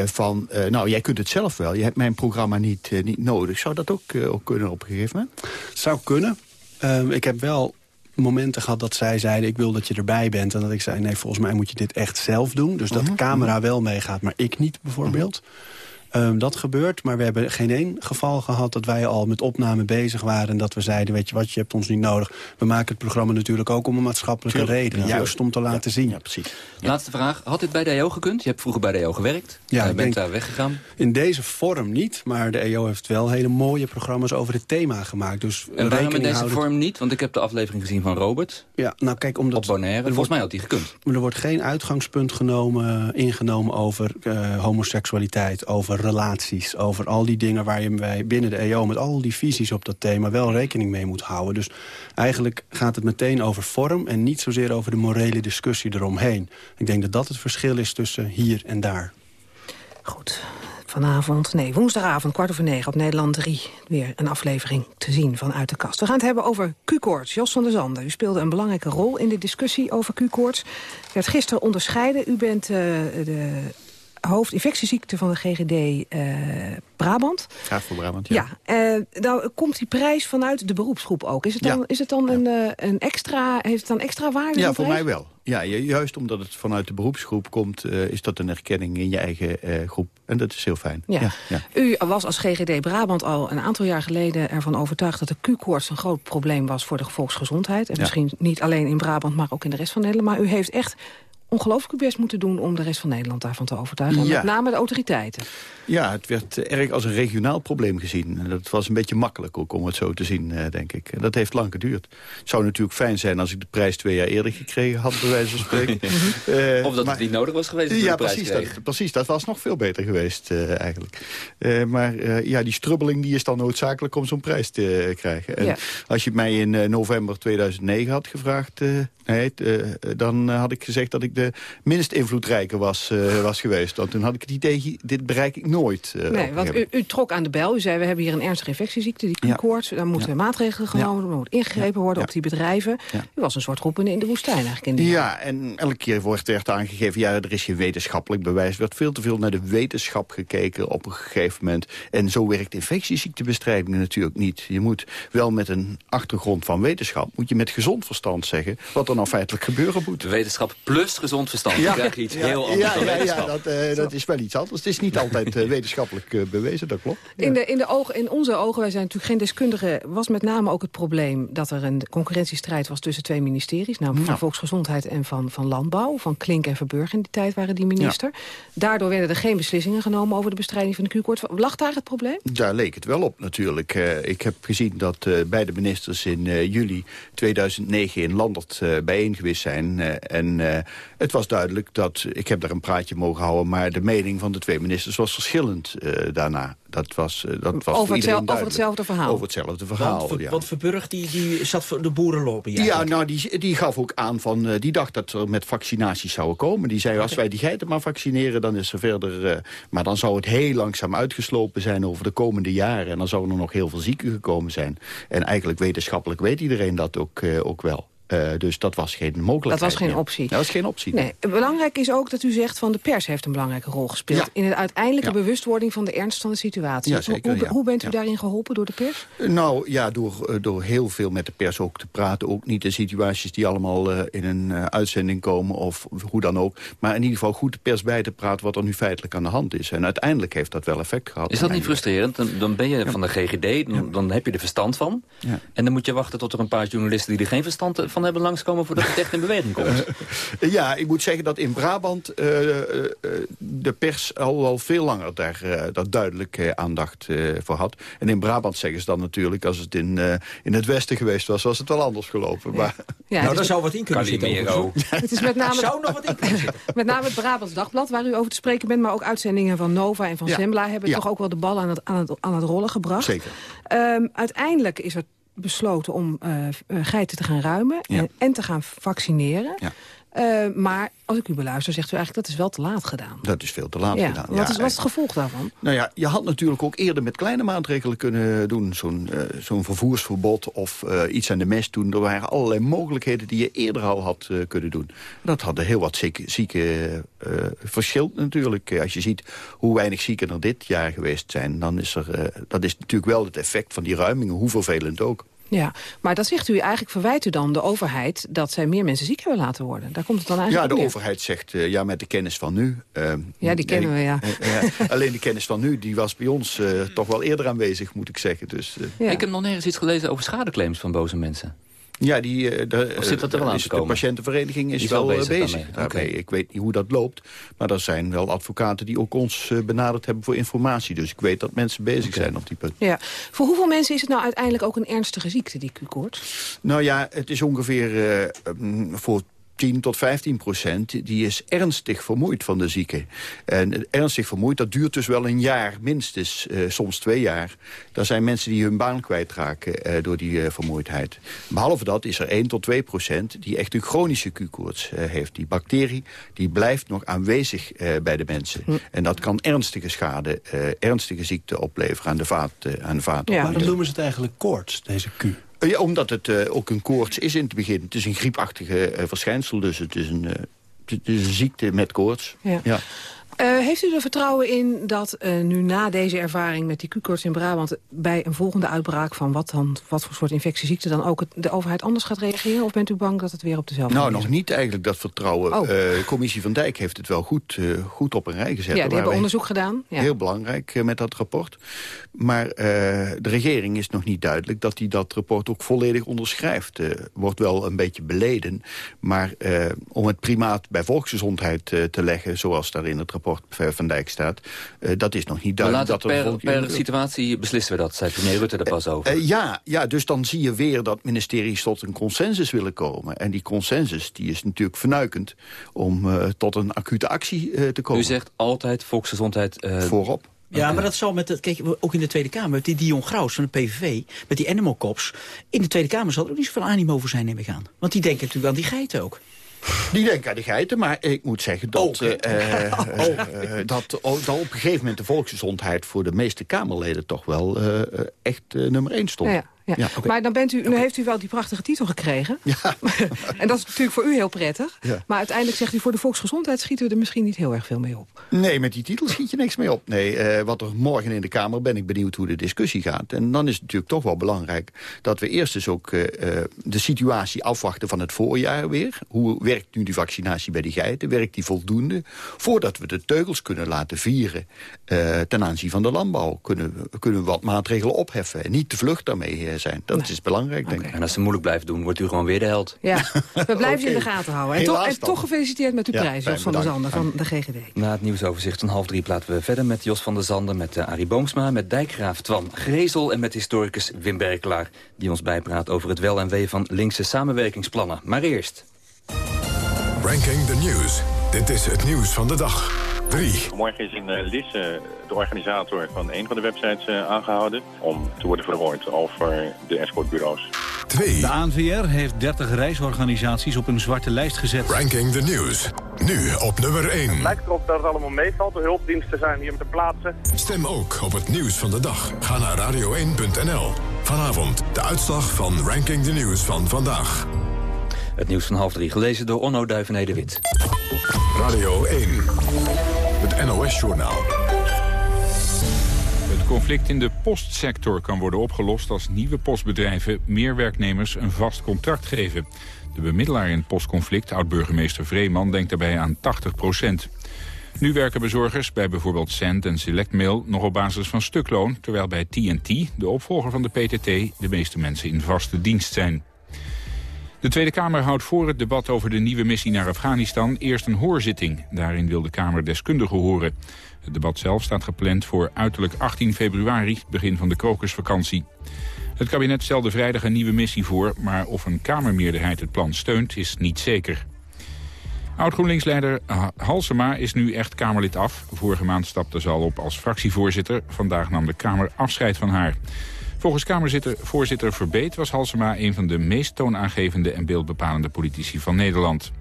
van... nou, jij kunt het zelf wel, je hebt mijn programma niet, niet nodig. Zou dat ook, ook kunnen op een gegeven moment? Zou kunnen. Uh, ik heb wel momenten gehad dat zij zeiden... ik wil dat je erbij bent. En dat ik zei, nee, volgens mij moet je dit echt zelf doen. Dus dat de camera wel meegaat, maar ik niet bijvoorbeeld. Um, dat gebeurt, maar we hebben geen één geval gehad... dat wij al met opname bezig waren en dat we zeiden... weet je wat, je hebt ons niet nodig. We maken het programma natuurlijk ook om een maatschappelijke Tuurlijk, reden. ja. Juist om te laten zien. Ja, precies. Laatste vraag. Had dit bij de EO gekund? Je hebt vroeger bij de EO gewerkt. Ja, je ik bent denk- daar weggegaan. In deze vorm niet, maar de EO heeft wel hele mooie programma's over het thema gemaakt. Dus En waarom in deze vorm niet? Want ik heb de aflevering gezien van Robert. Ja, nou kijk, omdat... Op Bonaire. Volgens mij had die gekund. Maar er wordt geen uitgangspunt genomen, ingenomen over eh, homoseksualiteit, over relaties, over al die dingen waar je bij binnen de EO met al die visies op dat thema wel rekening mee moet houden. Dus eigenlijk gaat het meteen over vorm en niet zozeer over de morele discussie eromheen. Ik denk dat dat het verschil is tussen hier en daar. Goed. Vanavond, nee, woensdagavond, kwart over negen op Nederland 3. Weer een aflevering te zien van Uit de Kast. We gaan het hebben over Q-koorts. Jos van der Zanden, u speelde een belangrijke rol in de discussie over Q-koorts. Werd gisteren onderscheiden. U bent uh, de hoofdinfectieziekte van de GGD uh, Brabant. Graag voor Brabant, ja. Ja, nou komt die prijs vanuit de beroepsgroep ook. Is het dan, Ja. is het dan een, uh, een extra, heeft het dan extra waarde? Ja, voor mij wel. Ja, ju- juist omdat het vanuit de beroepsgroep komt... eh, is dat een erkenning in je eigen eh, groep. En dat is heel fijn. Ja. ja. U was als GGD Brabant al een aantal jaar geleden ervan overtuigd... dat de Q-koorts een groot probleem was voor de volksgezondheid. En misschien niet alleen in Brabant, maar ook in de rest van Nederland. Maar u heeft echt ongelooflijk uw best moeten doen om de rest van Nederland daarvan te overtuigen. Ja. met name de autoriteiten. Ja, het werd erg als een regionaal probleem gezien. En dat was een beetje makkelijk ook om het zo te zien, eh, denk ik. En dat heeft lang geduurd. Het zou natuurlijk fijn zijn als ik de prijs twee jaar eerder gekregen had, bij wijze van spreken. Eh, Of dat maar- het niet nodig was geweest. dat Ja, de prijs precies kreeg. dat, precies. Dat was nog veel beter geweest, eh, eigenlijk. Eh, maar eh, ja, die strubbeling die is dan noodzakelijk om zo'n prijs te krijgen. En Ja. als je mij in eh, november 2009 had gevraagd... eh, nee, eh, dan had ik gezegd dat ik de minst invloedrijke was, eh, was geweest. Want toen had ik het idee, dit bereik ik nooit. eh, op Nee, want u, u trok aan de bel. U zei, we hebben hier een ernstige infectieziekte, die Ja. Daar moeten Ja. maatregelen genomen worden. Er moet ingegrepen worden op die bedrijven. Ja. U was een soort roepen in de woestijn eigenlijk. In die Ja, en elke keer wordt werd aangegeven... ja, er is geen wetenschappelijk bewijs. Er werd veel te veel naar de wetenschap gekeken op een gegeven moment. En zo werkt infectieziektebestrijding natuurlijk niet. Je moet wel met een achtergrond van wetenschap... moet je met gezond verstand zeggen wat er nou feitelijk gebeuren moet. Wetenschap plus gezond verstand. Krijg je iets heel anders ja, dan ja, ja, wetenschap. dat, eh, dat is wel iets anders. Het is niet altijd eh, wetenschappelijk eh, bewezen, dat klopt. In, de, in, de ogen, in onze ogen, wij zijn natuurlijk geen deskundigen... was met name ook het probleem dat er een concurrentiestrijd was... tussen twee ministeries, namelijk van Ja. Volksgezondheid en van, van Landbouw. Van Klink en Verburg in die tijd waren die minister. Daardoor werden er geen beslissingen genomen over de bestrijding van de Q-koorts. Lag daar het probleem? Daar leek het wel op natuurlijk. Eh, ik heb gezien dat eh, beide ministers in juli 2009 in Landert eh, bijeen geweest zijn. En eh, het was duidelijk dat, ik heb daar een praatje mogen houden... maar de mening van de twee ministers was verschillend eh, daarna. Dat was, eh, dat was voor Over, iedereen hetzel- over hetzelfde verhaal? Over hetzelfde verhaal, Want, Ver- ja. want Verburg die, die zat voor de boeren lopen. Ja, nou, die, die gaf ook aan van, eh, die dacht dat er met vaccinaties zouden komen. Die zei, als wij die geiten maar vaccineren, dan is er verder... eh, maar dan zou het heel langzaam uitgeslopen zijn over de komende jaren. En dan zouden er nog heel veel zieken gekomen zijn. En eigenlijk wetenschappelijk weet iedereen dat ook, eh, ook wel. Eh, dus dat was geen mogelijkheid Dat was geen meer. optie. Dat was geen optie. Nee, belangrijk is ook dat u zegt van de pers heeft een belangrijke rol gespeeld... Ja. in de uiteindelijke Ja. bewustwording van de ernst van de situatie. Ja, zeker, hoe, ja. hoe bent u Ja. daarin geholpen door de pers? Nou ja, door, eh, door heel veel met de pers ook te praten. Ook niet de situaties die allemaal eh, in een eh, uitzending komen of hoe dan ook. Maar in ieder geval goed de pers bij te praten wat er nu feitelijk aan de hand is. En uiteindelijk heeft dat wel effect gehad. Is dat niet frustrerend? Dan, dan ben je van de GGD, dan, dan heb je er verstand van. Ja. En dan moet je wachten tot er een paar journalisten... die er geen verstand van hebben langskomen... voordat het echt in beweging komt. Ja, ik moet zeggen dat in Brabant eh, eh, de pers al wel veel langer daar, eh, daar duidelijk aandacht eh, voor had. En in Brabant zeggen ze dan natuurlijk, als het in, eh, in het westen geweest was, was het wel anders gelopen. Maar, Ja, nou, daar zou wat in kunnen zitten. Overigens. Het is met name, Zou nog wat in kunnen zitten. met name het Brabants Dagblad waar u over te spreken bent... maar ook uitzendingen van Nova en van Ja. Zembla... hebben Ja. toch ook wel de bal aan het, aan het, aan het rollen gebracht. Zeker. Ehm, uiteindelijk is er besloten om eh, eh, geiten te gaan ruimen en, en te gaan vaccineren. Ja. Eh, maar als ik u beluister, zegt u eigenlijk dat is wel te laat gedaan. Dat is veel te laat ja. gedaan. Wat, is, wat is het gevolg daarvan? Nou ja, je had natuurlijk ook eerder met kleine maatregelen kunnen doen. Zo'n eh, zo'n vervoersverbod of eh, iets aan de mest doen. Er waren allerlei mogelijkheden die je eerder al had kunnen doen. Dat hadden heel wat zieke, zieken verschilt natuurlijk. Als je ziet hoe weinig zieken er dit jaar geweest zijn... dan is er, dat is natuurlijk wel het effect van die ruimingen, hoe vervelend ook. Ja, maar dat zegt u eigenlijk, verwijt u dan de overheid... dat zij meer mensen ziek hebben laten worden. Daar komt het dan Ja, eigenlijk de op neer. overheid zegt, eh, ja, met de kennis van nu. eh, Ja, die kennen we, ja. eh, eh, alleen de kennis van nu, die was bij ons eh, toch wel eerder aanwezig, moet ik zeggen. Dus, eh, Ik heb nog nergens iets gelezen over schadeclaims van boze mensen. Ja, die, eh, de, Of zit dat er wel eh, aan is te De patiëntenvereniging is, wel wel, eh, bezig bezig, daarmee. daarmee. Ik weet niet hoe dat loopt. Maar er zijn wel advocaten die ook ons benaderd hebben voor informatie. Dus ik weet dat mensen bezig zijn op die punt. Ja. Voor hoeveel mensen is het nou uiteindelijk ook een ernstige ziekte, die Q-koorts? Nou ja, het is ongeveer eh, mm, voor 10 tot 15 procent, die is ernstig vermoeid van de zieke. En ernstig vermoeid, dat duurt dus wel een jaar minstens, eh, soms twee jaar. Er zijn mensen die hun baan kwijtraken eh, door die eh, vermoeidheid. Behalve dat is er 1 tot 2 procent die echt een chronische Q-koorts eh, heeft. Die bacterie die blijft nog aanwezig eh, bij de mensen. En dat kan ernstige schade, eh, ernstige ziekte opleveren aan de vaat. aan de vaat Waarom noemen ze het eigenlijk koorts, deze Q? Ja, omdat het eh, ook een koorts is in het begin. Het is een griepachtige eh, verschijnsel, dus het is een, eh, het is een ziekte met koorts. Ja. Eh, heeft u er vertrouwen in dat eh, nu na deze ervaring met die Q-koorts in Brabant... bij een volgende uitbraak van wat, dan, wat voor soort infectieziekte... dan ook het, de overheid anders gaat reageren? Of bent u bang dat het weer op dezelfde Nou, manier nog niet eigenlijk dat vertrouwen. Oh. Eh, de commissie van Dijk heeft het wel goed, goed op een rij gezet. Ja, die hebben onderzoek gedaan. Ja. Heel belangrijk met dat rapport. Maar de regering is nog niet duidelijk dat hij dat rapport ook volledig onderschrijft. Wordt wel een beetje beleden. Maar om het primaat bij volksgezondheid te leggen... zoals daar in het rapport van Dijk staat... eh, dat is nog niet Maar duidelijk. dat er per, volk- per situatie beslissen we dat, zei premier Rutte er pas over. Eh, ja, ja, dus dan zie je weer dat ministeries tot een consensus willen komen. En die consensus die is natuurlijk vernuikend om eh, tot een acute actie eh, te komen. U zegt altijd volksgezondheid... eh, Voorop. Ja, maar dat zal met het. Kijk, ook in de Tweede Kamer, met die Dion Graus van de PVV, met die Animal Cops. In de Tweede Kamer zal er ook niet zoveel animo over zijn, neem ik aan. Want die denken natuurlijk aan die geiten ook. Die denken aan de geiten, maar ik moet zeggen dat, eh, eh, eh, dat, oh, dat op een gegeven moment de volksgezondheid voor de meeste Kamerleden toch wel echt nummer één stond. Ja, ja. Ja. Maar dan bent u, nu heeft u wel die prachtige titel gekregen. en dat is natuurlijk voor u heel prettig. Ja. Maar uiteindelijk zegt u voor de volksgezondheid schieten we er misschien niet heel erg veel mee op. Nee, met die titel schiet je niks mee op. Nee, eh, wat er morgen in de Kamer ben ik benieuwd hoe de discussie gaat. En dan is het natuurlijk toch wel belangrijk dat we eerst dus ook eh, eh, de situatie afwachten van het voorjaar weer. Hoe werkt nu die vaccinatie bij die geiten? Werkt die voldoende? Voordat we de teugels kunnen laten vieren ten aanzien van de landbouw. Kunnen we, kunnen we wat maatregelen opheffen en niet te vlucht daarmee zijn. Dat is belangrijk, denk ik. En als ze moeilijk blijven doen, wordt u gewoon weer de held. Ja, we blijven je in de gaten houden. En, toch, en toch gefeliciteerd met uw Ja, prijs, Jos van der. Zanden van de GGD. Na het nieuwsoverzicht van half drie praten we verder met Jos van der Zanden... met uh, Arie Boomsma, met dijkgraaf Twan Grezel... en met historicus Wim Berkelaar... die ons bijpraat over het wel en wee van linkse samenwerkingsplannen. Maar eerst... Ranking the News. Dit is het nieuws van de dag. 3. Morgen is in uh, Lisse, de organisator van een van de websites, uh, aangehouden... om te worden verhoord over de escortbureaus. 2. De ANVR heeft 30 reisorganisaties op een zwarte lijst gezet. Ranking the News. Nu op nummer 1. Het lijkt erop dat het allemaal meevalt. De hulpdiensten zijn hier te plaatsen. Stem ook op het nieuws van de dag. Ga naar radio1.nl. Vanavond de uitslag van Ranking the News van vandaag. Het nieuws van half drie, gelezen door Onno Duivenede-Wit. Radio 1. Het NOS-journaal. Het conflict in de postsector kan worden opgelost als nieuwe postbedrijven meer werknemers een vast contract geven. De bemiddelaar in het postconflict, oud-burgemeester Vreeman, denkt daarbij aan 80 procent. Nu werken bezorgers bij bijvoorbeeld Cent en Selectmail nog op basis van stukloon, terwijl bij TNT, de opvolger van de PTT, de meeste mensen in vaste dienst zijn. De Tweede Kamer houdt voor het debat over de nieuwe missie naar Afghanistan eerst een hoorzitting. Daarin wil de Kamer deskundigen horen. Het debat zelf staat gepland voor uiterlijk 18 februari, begin van de krokusvakantie. Het kabinet stelde vrijdag een nieuwe missie voor, maar of een Kamermeerderheid het plan steunt is niet zeker. Oud-GroenLinks-leider Halsema is nu echt Kamerlid af. Vorige maand stapte ze al op als fractievoorzitter. Vandaag nam de Kamer afscheid van haar. Volgens Kamervoorzitter Verbeet was Halsema een van de meest toonaangevende en beeldbepalende politici van Nederland.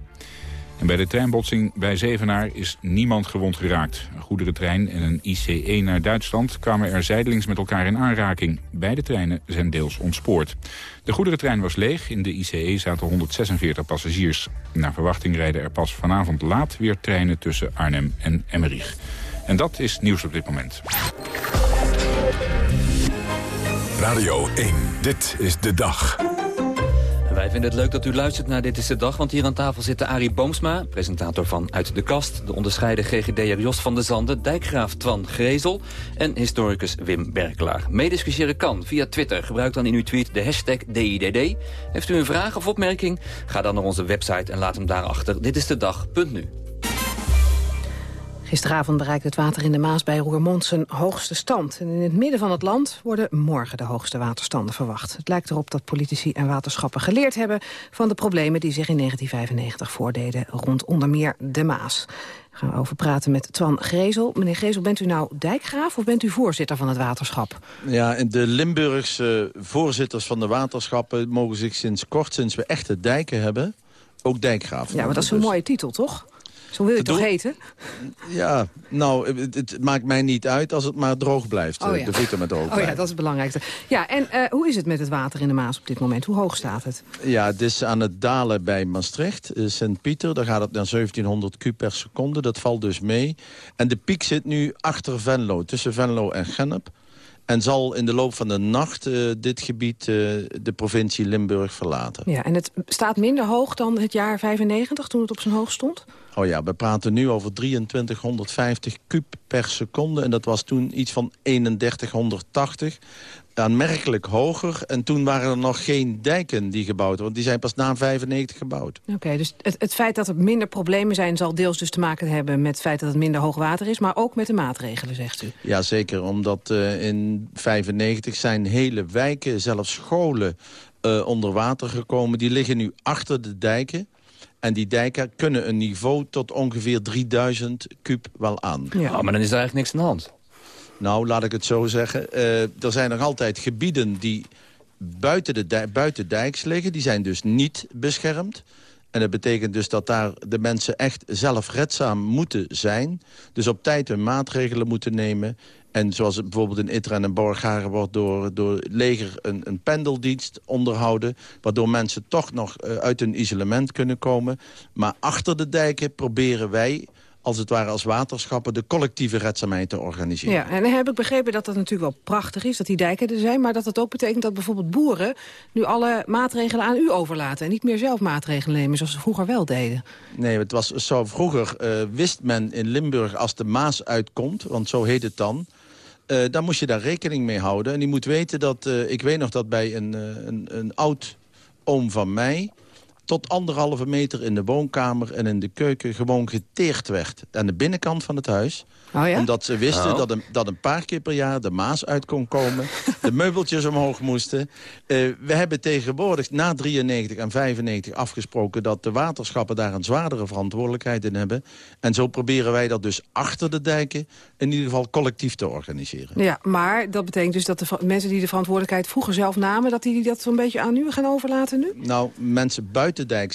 En bij de treinbotsing bij Zevenaar is niemand gewond geraakt. Een goederentrein en een ICE naar Duitsland kwamen er zijdelings met elkaar in aanraking. Beide treinen zijn deels ontspoord. De goederentrein was leeg, in de ICE zaten 146 passagiers. Naar verwachting rijden er pas vanavond laat weer treinen tussen Arnhem en Emmerich. En dat is nieuws op dit moment. Radio 1, dit is de dag. Wij vinden het leuk dat u luistert naar Dit is de Dag... want hier aan tafel zitten Arie Boomsma, presentator van Uit de Kast... de onderscheiden GGD'er Jos van der Zanden, dijkgraaf Twan Grezel... en historicus Wim Berkelaar. Meediscussiëren kan via Twitter. Gebruik dan in uw tweet de hashtag DIDD. Heeft u een vraag of opmerking? Ga dan naar onze website en laat hem daarachter. Dit is de dag.nu. Gisteravond bereikte het water in de Maas bij Roermond zijn hoogste stand. En in het midden van het land worden morgen de hoogste waterstanden verwacht. Het lijkt erop dat politici en waterschappen geleerd hebben... van de problemen die zich in 1995 voordeden rond onder meer de Maas. Daar gaan we over praten met Twan Grezel. Meneer Grezel, bent u nou dijkgraaf of bent u voorzitter van het waterschap? Ja, de Limburgse voorzitters van de waterschappen... mogen zich sinds kort, sinds we echte dijken hebben, ook dijkgraaf Ja, maar dat is een mooie titel, toch? Zo wil je het toch heten? Ja, nou, het, het, maakt mij niet uit als het maar droog blijft. Oh, eh, ja. De voeten met droog Oh ja, dat is het belangrijkste. Ja, en uh, hoe is het met het water in de Maas op dit moment? Hoe hoog staat het? Ja, het is aan het dalen bij Maastricht, uh, Sint-Pieter. Daar gaat het naar 1700 kub per seconde. Dat valt dus mee. En de piek zit nu achter Venlo, tussen Venlo en Gennep. En zal in de loop van de nacht uh, dit gebied de provincie Limburg verlaten. Ja, en het staat minder hoog dan het jaar 95, toen het op zijn hoogst stond? Oh ja, we praten nu over 2350 kub per seconde. En dat was toen iets van 3180. Aanmerkelijk hoger. En toen waren er nog geen dijken die gebouwd worden. Want die zijn pas na 95 gebouwd. Oké, okay, dus het, het, feit dat er minder problemen zijn... zal deels dus te maken hebben met het feit dat het minder hoog water is... maar ook met de maatregelen, zegt u? Ja, zeker. Omdat uh, in 95 zijn hele wijken, zelfs scholen... Uh, onder water gekomen. Die liggen nu achter de dijken. En die dijken kunnen een niveau tot ongeveer 3000 kub wel aan. Ja, oh, maar dan is er eigenlijk niks aan de hand. Nou, laat ik het zo zeggen. Uh, er zijn nog altijd gebieden die buiten de, buiten dijks liggen. Die zijn dus niet beschermd. En dat betekent dus dat daar de mensen echt zelfredzaam moeten zijn. Dus op tijd hun maatregelen moeten nemen. En zoals het bijvoorbeeld in Itteren en Borgaren wordt door, door het leger een, een pendeldienst onderhouden. Waardoor mensen toch nog uh, uit hun isolement kunnen komen. Maar achter de dijken proberen wij als het ware als waterschappen de collectieve redzaamheid te organiseren. Ja, en dan heb ik begrepen dat dat natuurlijk wel prachtig is, dat die dijken er zijn... maar dat het ook betekent dat bijvoorbeeld boeren nu alle maatregelen aan u overlaten... en niet meer zelf maatregelen nemen zoals ze vroeger wel deden. Nee, het was zo vroeger uh, wist men in Limburg als de Maas uitkomt, want zo heet het dan... Uh, dan moest je daar rekening mee houden. En je moet weten dat, uh, ik weet nog dat bij een, een, een oud oom van mij tot anderhalve meter in de woonkamer en in de keuken gewoon geteerd werd. Aan de binnenkant van het huis. Oh ja? Omdat ze wisten oh. dat, een, dat een paar keer per jaar de Maas uit kon komen. de meubeltjes omhoog moesten. Uh, we hebben tegenwoordig na 93 en 95 afgesproken... dat de waterschappen daar een zwaardere verantwoordelijkheid in hebben. En zo proberen wij dat dus achter de dijken... in ieder geval collectief te organiseren. Ja, maar dat betekent dus dat de mensen die de verantwoordelijkheid vroeger zelf namen... dat die dat zo'n beetje aan u gaan overlaten nu? Nou, mensen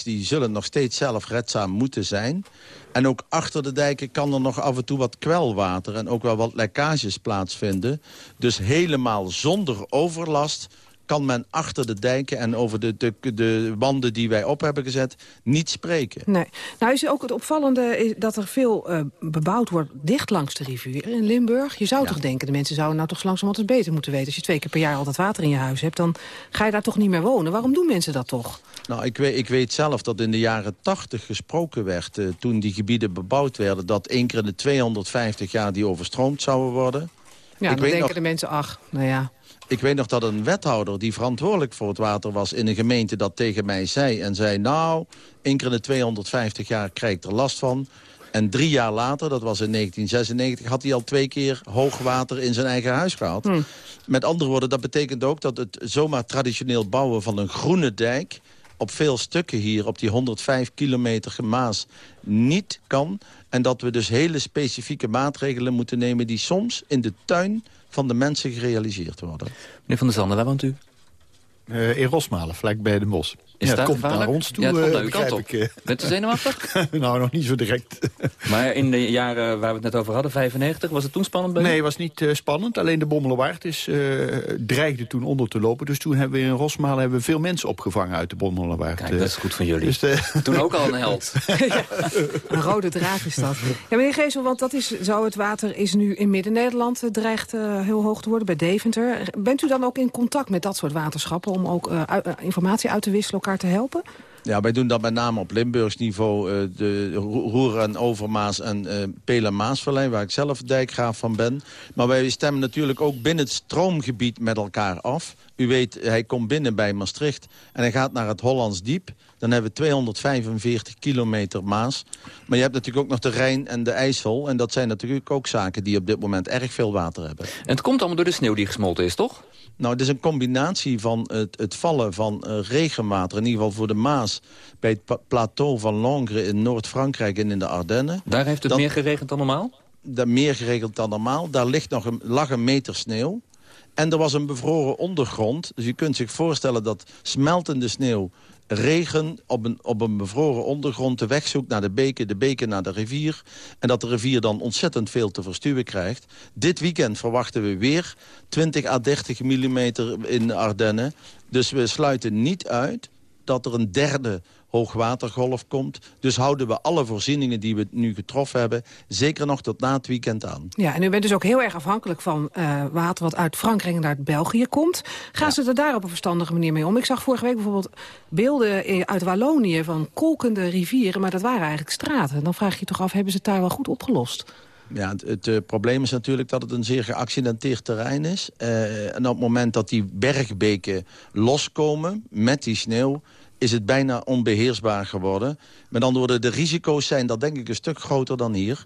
die zullen nog steeds zelf redzaam moeten zijn... En ook achter de dijken kan er nog af en toe wat kwelwater... en ook wel wat lekkages plaatsvinden. Dus helemaal zonder overlast kan men achter de dijken en over de, de, de wanden die wij op hebben gezet niet spreken. Nee. Nou is ook het opvallende dat er veel uh, bebouwd wordt dicht langs de rivier in Limburg. Je zou ja. toch denken, de mensen zouden nou toch langzamerhand het beter moeten weten. Als je twee keer per jaar altijd water in je huis hebt, dan ga je daar toch niet meer wonen. Waarom doen mensen dat toch? Nou, ik weet, ik weet zelf dat in de jaren 80 gesproken werd, uh, toen die gebieden bebouwd werden, dat één keer in de 250 jaar die overstroomd zouden worden. Ja, ik dan denken nog... de mensen, ach, nou ja... Ik weet nog dat een wethouder die verantwoordelijk voor het water was... in een gemeente dat tegen mij zei en zei... nou, één keer in de 250 jaar krijg ik er last van. En drie jaar later, dat was in 1996... had hij al twee keer hoogwater in zijn eigen huis gehad. Hm. Met andere woorden, dat betekent ook dat het zomaar traditioneel bouwen van een groene dijk op veel stukken hier, op die 105 kilometer Maas, niet kan. En dat we dus hele specifieke maatregelen moeten nemen... die soms in de tuin van de mensen gerealiseerd worden. Meneer Van der Zanden, waar woont u? Uh, in Rosmalen, vlak bij de Bos. Is ja, dat het komt gevaarlijk? naar ons toe, Ja, het komt eh, naar uw kant begrijp op. ik. eh. Bent u zenuwachtig? nou, nog niet zo direct. maar in de jaren waar we het net over hadden, 95, was het toen spannend bij u? Nee, het was niet eh, spannend. Alleen de Bommelerwaard is, eh, dreigde toen onder te lopen. Dus toen hebben we in Rosmalen hebben we veel mensen opgevangen uit de Bommelerwaard. Kijk, dat is goed van jullie. Dus, eh, Toen ook al een held. Een rode draad is dat. Ja, meneer Geesel, want dat is zo, het water is nu in Midden-Nederland... dreigt eh, heel hoog te worden, bij Deventer. Bent u dan ook in contact met dat soort waterschappen... om ook informatie uit te wisselen, elkaar te helpen? Ja, wij doen dat met name op Limburgs niveau. eh, de Ro- Roer en Overmaas en eh Peel en Maasvallei, waar ik zelf dijkgraaf van ben. Maar wij stemmen natuurlijk ook binnen het stroomgebied met elkaar af. U weet, hij komt binnen bij Maastricht en hij gaat naar het Hollands Diep. Dan hebben we 245 kilometer Maas. Maar je hebt natuurlijk ook nog de Rijn en de IJssel. En dat zijn natuurlijk ook zaken die op dit moment erg veel water hebben. En het komt allemaal door de sneeuw die gesmolten is, toch? Nou, het is een combinatie van het, het vallen van eh, regenwater... in ieder geval voor de Maas... bij het plateau van Langres in Noord-Frankrijk en in de Ardennen. Daar heeft het Dat- meer geregend dan normaal? Daar meer geregeld dan normaal. Daar ligt nog een, lag een meter sneeuw. En er was een bevroren ondergrond. Dus je kunt zich voorstellen dat smeltende sneeuw... regen op een, op een bevroren ondergrond de weg zoekt naar de beken... de beken naar de rivier. En dat de rivier dan ontzettend veel te verstuwen krijgt. Dit weekend verwachten we weer 20 à 30 millimeter in de Ardennen. Dus we sluiten niet uit dat er een derde hoogwatergolf komt. Dus houden we alle voorzieningen die we nu getroffen hebben... zeker nog tot na het weekend aan. Ja, en u bent dus ook heel erg afhankelijk van eh, water wat uit Frankrijk en uit België komt. Gaan ze er daar op een verstandige manier mee om? Ik zag vorige week bijvoorbeeld beelden in- uit Wallonië van kolkende rivieren, maar dat waren eigenlijk straten. Dan vraag je je toch af, hebben ze het daar wel goed opgelost? Ja, het, eh, probleem is natuurlijk dat het een zeer geaccidenteerd terrein is. Eh, en op het moment dat die bergbeken loskomen met die sneeuw is het bijna onbeheersbaar geworden. Met andere woorden, de risico's zijn dat denk ik een stuk groter dan hier.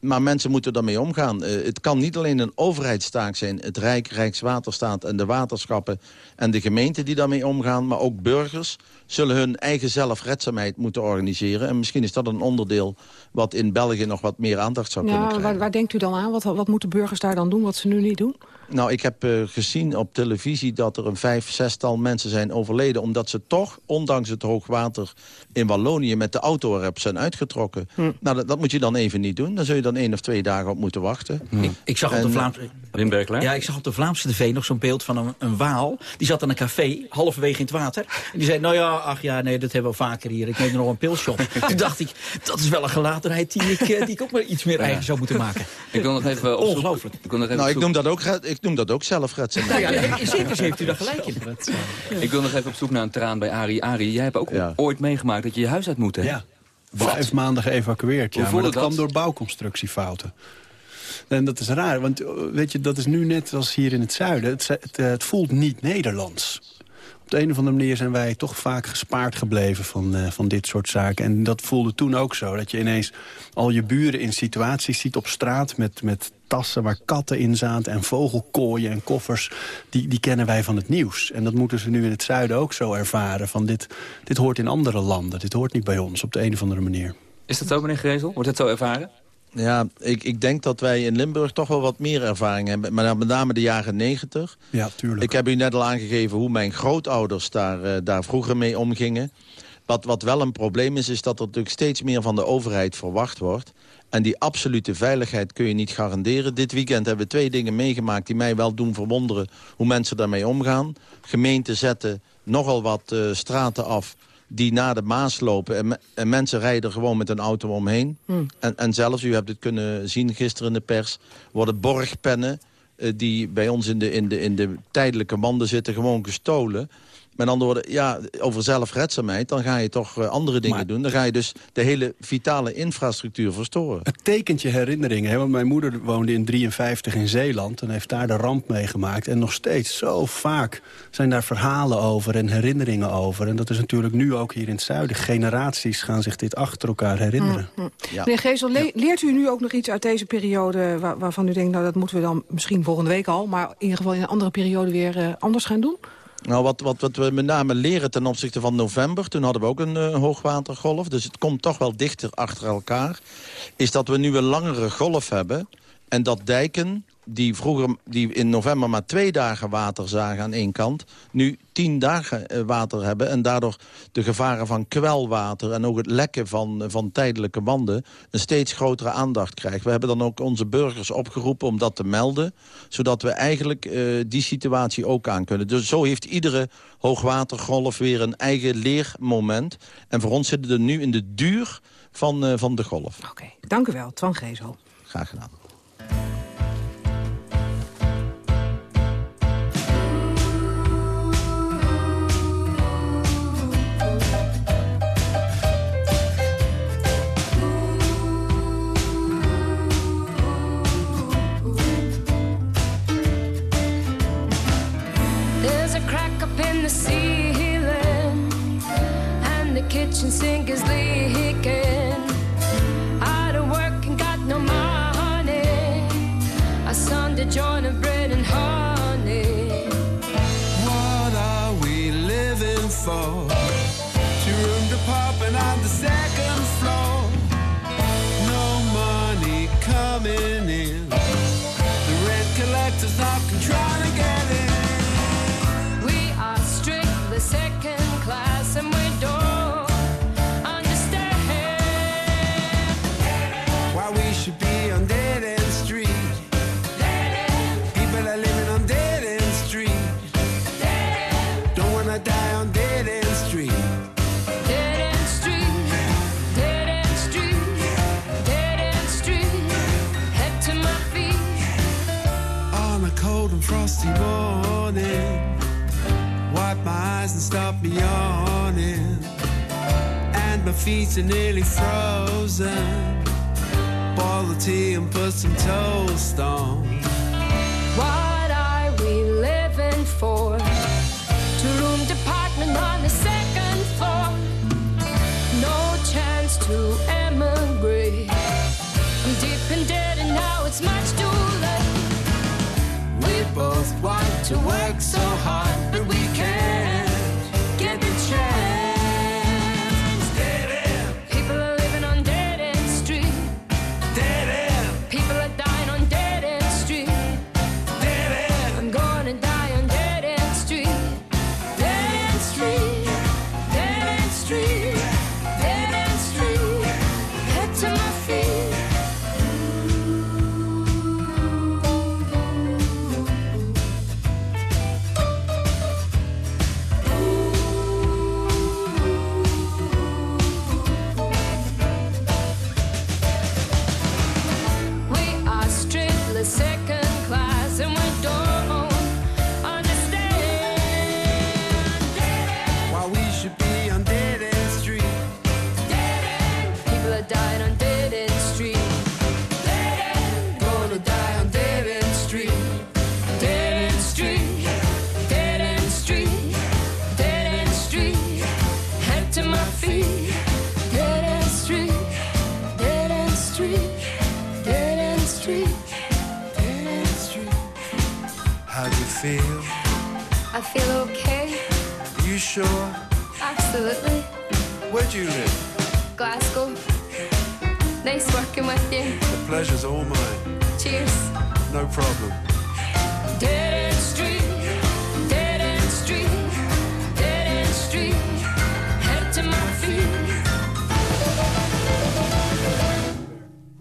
Maar mensen moeten daarmee omgaan. Eh, het kan niet alleen een overheidstaak zijn. Het Rijk, Rijkswaterstaat en de waterschappen en de gemeenten die daarmee omgaan. Maar ook burgers zullen hun eigen zelfredzaamheid moeten organiseren. En misschien is dat een onderdeel wat in België nog wat meer aandacht zou kunnen krijgen. waar, waar denkt u dan aan? Wat, wat moeten burgers daar dan doen wat ze nu niet doen? Nou, ik heb eh, gezien op televisie dat er een vijf, zestal mensen zijn overleden... omdat ze toch, ondanks het hoogwater in Wallonië... met de auto erop zijn uitgetrokken. Hm. Nou, dat, dat moet je dan even niet doen. Dan zul je dan één of twee dagen op moeten wachten. Ik, ik zag op de Vlaamse... Berkelaar? Ja, ik zag op de Vlaamse tv nog zo'n beeld van een, een waal. Die zat in een café, halverwege in het water. En die zei, nou ja, ach ja, nee, dat hebben we vaker hier. Ik neem er nog een pilsje op. Toen dacht ik, dat is wel een gelatenheid die ik, eh, die ik ook maar iets meer eigen zou moeten maken. Ik wil nog even opzoeken- Ongelooflijk. Ik, wil nog even Nou, ik noem dat ook, re- ik noem dat ook zelfredzaamheid. Nou ja, in zekere zin heeft u daar gelijk in. Ik wil nog even op zoek naar een traan bij Arie. Arie, jij hebt ook ooit meegemaakt dat je je huis uit moet, hè? Ja. Vijf maanden geëvacueerd, ja. Maar voelde dat dat? kwam door bouwconstructiefouten. En dat is raar, want eh, weet je, dat is nu net als hier in het zuiden. Het, het, eh, het voelt niet Nederlands. Op de een of andere manier zijn wij toch vaak gespaard gebleven van, eh, van dit soort zaken. En dat voelde toen ook zo. Dat je ineens al je buren in situaties ziet op straat... met, met tassen waar katten in zaten en vogelkooien en koffers. Die, die kennen wij van het nieuws. En dat moeten ze nu in het zuiden ook zo ervaren. Van dit, dit hoort in andere landen. Dit hoort niet bij ons op de een of andere manier. Is dat zo, meneer Gezel? Wordt het zo ervaren? Ja, ik, ik denk dat wij in Limburg toch wel wat meer ervaring hebben. Maar met name de jaren negentig. Ja, tuurlijk. Ik heb u net al aangegeven hoe mijn grootouders daar, eh, daar vroeger mee omgingen. Wat, wat wel een probleem is, is dat er natuurlijk steeds meer van de overheid verwacht wordt. En die absolute veiligheid kun je niet garanderen. Dit weekend hebben we twee dingen meegemaakt die mij wel doen verwonderen hoe mensen daarmee omgaan. Gemeenten zetten nogal wat eh, straten af die naar de Maas lopen. En, me- en mensen rijden gewoon met een auto omheen. Hmm. En, en zelfs, u hebt het kunnen zien gisteren in de pers... worden borgpennen eh, die bij ons in de, in, de, in de tijdelijke manden zitten gewoon gestolen. Met andere woorden, ja, over zelfredzaamheid... dan ga je toch eh, andere dingen doen. Dan ga je dus de hele vitale infrastructuur verstoren. Het tekent je herinneringen. Hè? Want mijn moeder woonde in 53 in Zeeland en heeft daar de ramp meegemaakt. En nog steeds zo vaak zijn daar verhalen over en herinneringen over. En dat is natuurlijk nu ook hier in het zuiden. Generaties gaan zich dit achter elkaar herinneren. Mm, mm. Meneer Geesel, le- leert u nu ook nog iets uit deze periode... Waar, waarvan u denkt, nou dat moeten we dan misschien volgende week al... maar in ieder geval in een andere periode weer eh, anders gaan doen? Nou, wat, wat, wat we met name leren ten opzichte van november... toen hadden we ook een eh, hoogwatergolf, dus het komt toch wel dichter achter elkaar... is dat we nu een langere golf hebben... En dat dijken die vroeger die in november maar twee dagen water zagen aan één kant... nu tien dagen eh, water hebben en daardoor de gevaren van kwelwater... en ook het lekken van, van tijdelijke wanden een steeds grotere aandacht krijgen. We hebben dan ook onze burgers opgeroepen om dat te melden... zodat we eigenlijk uh, die situatie ook aan kunnen. Dus zo heeft iedere hoogwatergolf weer een eigen leermoment. En voor ons zitten we nu in de duur van, uh, van de golf. Oké, okay. dank u wel, Twan Gezel. Graag gedaan. Ocean sink is leaking. Nearly frozen boil the tea and put some toast on. What are we living for? Two room department on the second floor. No chance to emigrate. I'm deep in debt and now it's much too late. We both want to work feel okay. You sure? Absolutely. Where do you live? Glasgow. Nice working with you. The pleasure's all mine. Cheers. No problem. Dead end street.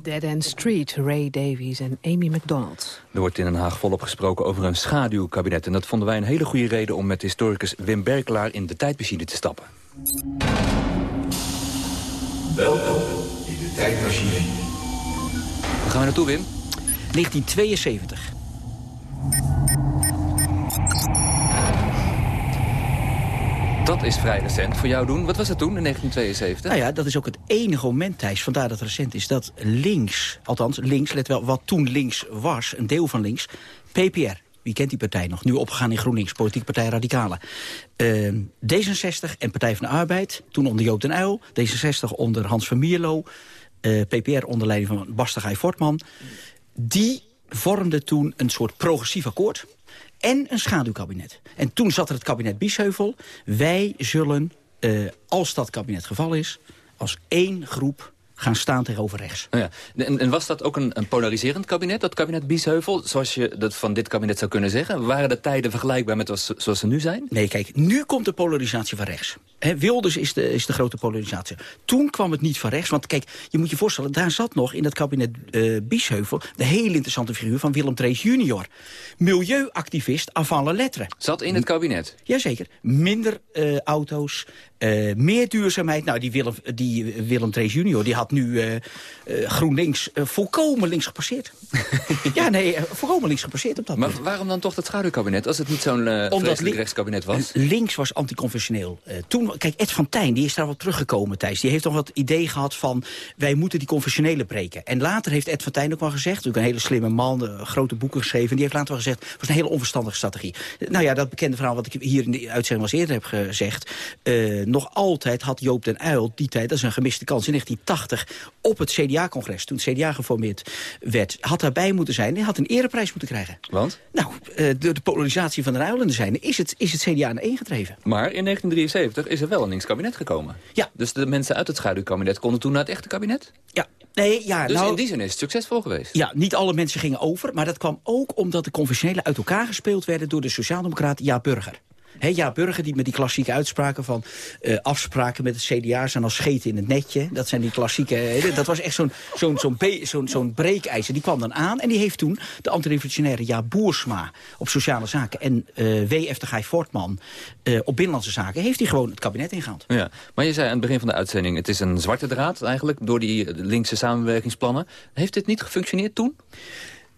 Dead End Street, Ray Davies en Amy McDonald. Er wordt in Den Haag volop gesproken over een schaduwkabinet. En dat vonden wij een hele goede reden om met historicus Wim Berkelaar in de tijdmachine te stappen. Welkom in de tijdmachine. Waar gaan we naartoe, Wim? 1972. Dat is vrij recent voor jou doen. Wat was dat toen in 1972? Nou ja, dat is ook het enige moment, Thijs, vandaar dat het recent is... dat links, althans links, let wel, wat toen links was, een deel van links... PPR, wie kent die partij nog? Nu opgegaan in GroenLinks, Politieke Partij Radicale. Uh, D66 en Partij van de Arbeid, toen onder Joop den Uyl. D66 onder Hans van Mierlo. Uh, PPR onder leiding van Bastagij Fortman. Die vormden toen een soort progressief akkoord en een schaduwkabinet. En toen zat er het kabinet Biesheuvel. Wij zullen, uh, als dat kabinet geval is, als één groep gaan staan tegenover rechts. Nou ja. en, en, was dat ook een, een, polariserend kabinet, dat kabinet Biesheuvel? Zoals je dat van dit kabinet zou kunnen zeggen? Waren de tijden vergelijkbaar met zoals ze nu zijn? Nee, kijk, nu komt de polarisatie van rechts. He, Wilders is de, is de grote polarisatie. Toen kwam het niet van rechts, want kijk, je moet je voorstellen... daar zat nog in dat kabinet uh, Biesheuvel de hele interessante figuur van Willem Drees junior. Milieuactivist avant la lettre. Zat in het kabinet? Jazeker. Minder uh, auto's, uh, meer duurzaamheid. Nou, die Willem, die Willem Drees junior die had nu GroenLinks volkomen links gepasseerd. ja, nee, volkomen links gepasseerd op dat Maar moment. waarom dan toch dat schaduwkabinet, als het niet zo'n uh, rechtskabinet was? Links was anticonventioneel. toen, kijk, Ed van Tijn, die is daar wel teruggekomen, Thijs. Die heeft toch wat idee gehad van, wij moeten die conventionele breken. En later heeft Ed van Tijn ook wel gezegd, natuurlijk een hele slimme man, grote boeken geschreven, die heeft later wel gezegd, het was een hele onverstandige strategie. Nou ja, dat bekende verhaal wat ik hier in de uitzending al eerder heb gezegd, nog altijd had Joop den Uyl die tijd, dat is een gemiste kans, in 1980 op het CDA-congres, toen het CDA geformeerd werd, had daarbij moeten zijn en had een ereprijs moeten krijgen. Want? Nou, door de polarisatie van de Uyl zijn is het, is het CDA naar één gedreven. Maar in 1973 is er wel een links kabinet gekomen. Ja. Dus de mensen uit het schaduwkabinet konden toen naar het echte kabinet? Ja. Nee, ja, dus nou, in die zin is het succesvol geweest? Ja, niet alle mensen gingen over, maar dat kwam ook omdat de conventionele uit elkaar gespeeld werden door de sociaaldemocraat Jaap Burger. He, ja, Burger die met die klassieke uitspraken van uh, afspraken met het CDA zijn als scheten in het netje. Dat zijn die klassieke, he, dat was echt zo'n zo'n zo'n zo'n breekijzer. Die kwam dan aan en die heeft toen de antirevolutionaire Ja Boersma op sociale zaken en uh, W.F. de Gaai Fortman op binnenlandse zaken, heeft hij gewoon het kabinet ingehaald. Ja, maar je zei aan het begin van de uitzending, het is een zwarte draad eigenlijk door die linkse samenwerkingsplannen. Heeft dit niet gefunctioneerd toen?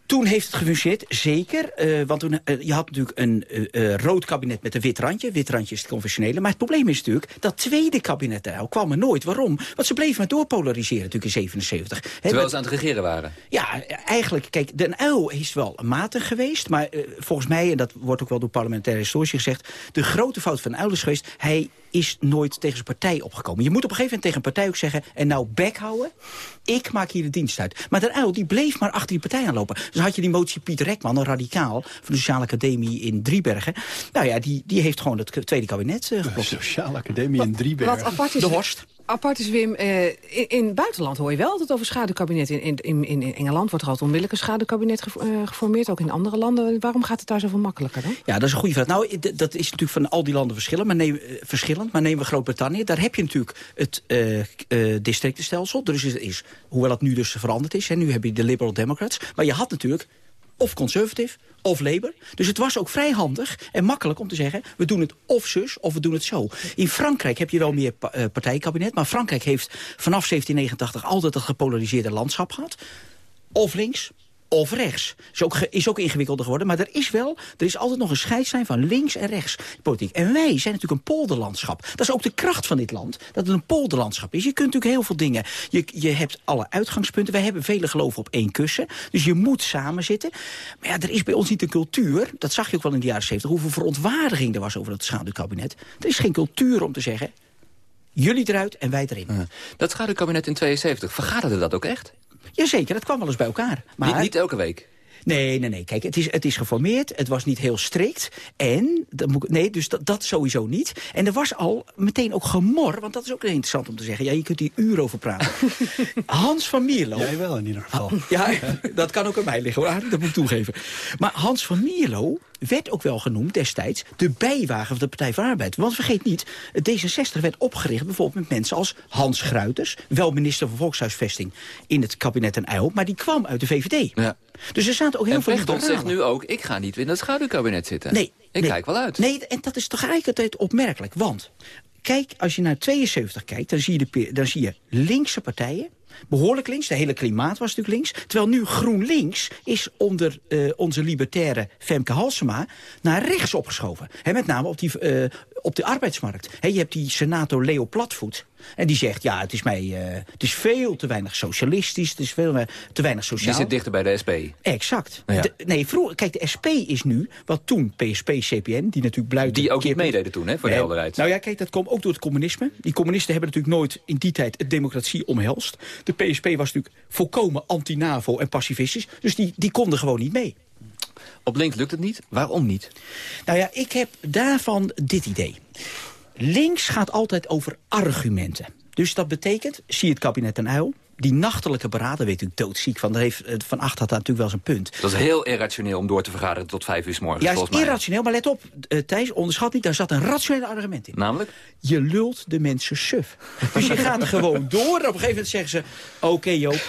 Toen heeft het gefunctioneerd, zeker. Uh, want toen, uh, je had natuurlijk een uh, rood kabinet met een wit randje. Wit randje is het conventionele. Maar het probleem is natuurlijk, dat tweede kabinet daar kwam er nooit. Waarom? Want ze bleven maar doorpolariseren natuurlijk in 77. Terwijl He, ze aan het regeren waren? Ja, eigenlijk, kijk, Den Uil is wel matig geweest. Maar volgens mij, en dat wordt ook wel door parlementaire historici gezegd... de grote fout van Uil is geweest, hij is nooit tegen zijn partij opgekomen. Je moet op een gegeven moment tegen een partij ook zeggen... en nou bek houden, ik maak hier de dienst uit. Maar Den Uil, die bleef maar achter die partij aanlopen. Dus had je die motie Pieter Rekman, een radicaal... van de Sociale Academie in Driebergen. Nou ja, die, die heeft gewoon het tweede kabinet uh, De Sociale Academie in Driebergen. Wat apart is, de Horst. Apart is, Wim, uh, in, het buitenland hoor je wel altijd over schaduwkabinet. In, in, in Engeland wordt er altijd onmiddellijk een schaduwkabinet ge, uh, geformeerd. Ook in andere landen. Waarom gaat het daar zoveel makkelijker dan? Ja, dat is een goede vraag. Nou, dat is natuurlijk van al die landen verschillend. Maar neem, uh, verschillend. Maar nemen we Groot-Brittannië. Daar heb je natuurlijk het districtenstelsel. Dus is, is, hoewel het nu dus veranderd is. Hè, nu heb je de Liberal Democrats. Maar je had natuurlijk of conservative of Labour. Dus het was ook vrij handig en makkelijk om te zeggen... we doen het of zus of we doen het zo. In Frankrijk heb je wel meer uh, partijkabinet... maar Frankrijk heeft vanaf 1789 altijd dat gepolariseerde landschap gehad. Of links of rechts. Is ook, is ook ingewikkelder geworden. Maar er is wel, er is altijd nog een scheidslijn van links en rechts politiek. En wij zijn natuurlijk een polderlandschap. Dat is ook de kracht van dit land, dat het een polderlandschap is. Je kunt natuurlijk heel veel dingen. Je, je hebt alle uitgangspunten. Wij hebben vele geloven op één kussen. Dus je moet samen zitten. Maar ja, er is bij ons niet een cultuur. Dat zag je ook wel in de jaren 70. Hoeveel verontwaardiging er was over dat schaduwkabinet. Er is geen cultuur om te zeggen... Jullie eruit en wij erin. Dat schaduwkabinet in 72, vergaderde dat ook echt? Jazeker, dat kwam wel eens bij elkaar. Maar niet, niet elke week? Nee, nee, nee. Kijk, het is, het is geformeerd. Het was niet heel strikt. En, dat moet, nee, dus dat, dat sowieso niet. En er was al meteen ook gemor. Want dat is ook interessant om te zeggen. Ja, je kunt hier uren over praten. Hans van Mierlo. Jij wel in ieder geval. Ja, dat kan ook aan mij liggen hoor. Dat moet ik toegeven. Maar Hans van Mierlo werd ook wel genoemd destijds de bijwagen van de Partij van Arbeid. Want vergeet niet, D66 werd opgericht bijvoorbeeld met mensen als Hans Gruiters... wel minister van Volkshuisvesting in het kabinet en Uyl... maar die kwam uit de VVD. Ja. Dus er zaten ook heel en veel zegt nu ook, ik ga niet in dat schaduwkabinet zitten. Nee. Ik nee, kijk wel uit. Nee, en dat is tegelijkertijd opmerkelijk. Want, kijk, als je naar 72 kijkt, dan zie je, de, dan zie je linkse partijen behoorlijk links. De hele klimaat was natuurlijk links. Terwijl nu GroenLinks is onder uh, onze libertaire Femke Halsema naar rechts opgeschoven. He, met name op, die, uh, op de arbeidsmarkt. He, je hebt die senator Leo Platvoet. En die zegt, ja, het is, mij, uh, het is veel te weinig socialistisch. Het is veel te weinig sociaal. Die zit dichter bij de SP. Exact. Ja. De, nee, vroeger, kijk, de SP is nu, wat toen PSP, CPN, die natuurlijk blijft... Die ook niet meededen toen, hè, voor de helderheid. Nou ja, kijk, dat kwam ook door het communisme. Die communisten hebben natuurlijk nooit in die tijd het democratie omhelst. De PSP was natuurlijk volkomen anti-NAVO en pacifistisch. Dus die, die konden gewoon niet mee. Op links lukt het niet. Waarom niet? Nou ja, ik heb daarvan dit idee. Links gaat altijd over argumenten. Dus dat betekent, zie het kabinet en uil. Die nachtelijke beraden weet ik doodziek van. Dat heeft, eh, van Acht had daar natuurlijk wel zijn punt. Dat is heel irrationeel om door te vergaderen tot vijf uur s morgens, Ja, is irrationeel, maar let op, eh, Thijs, onderschat niet, daar zat een rationeel argument in. Namelijk? Je lult de mensen suf. Dus je gaat gewoon door en op een gegeven moment zeggen ze... Oké Joop,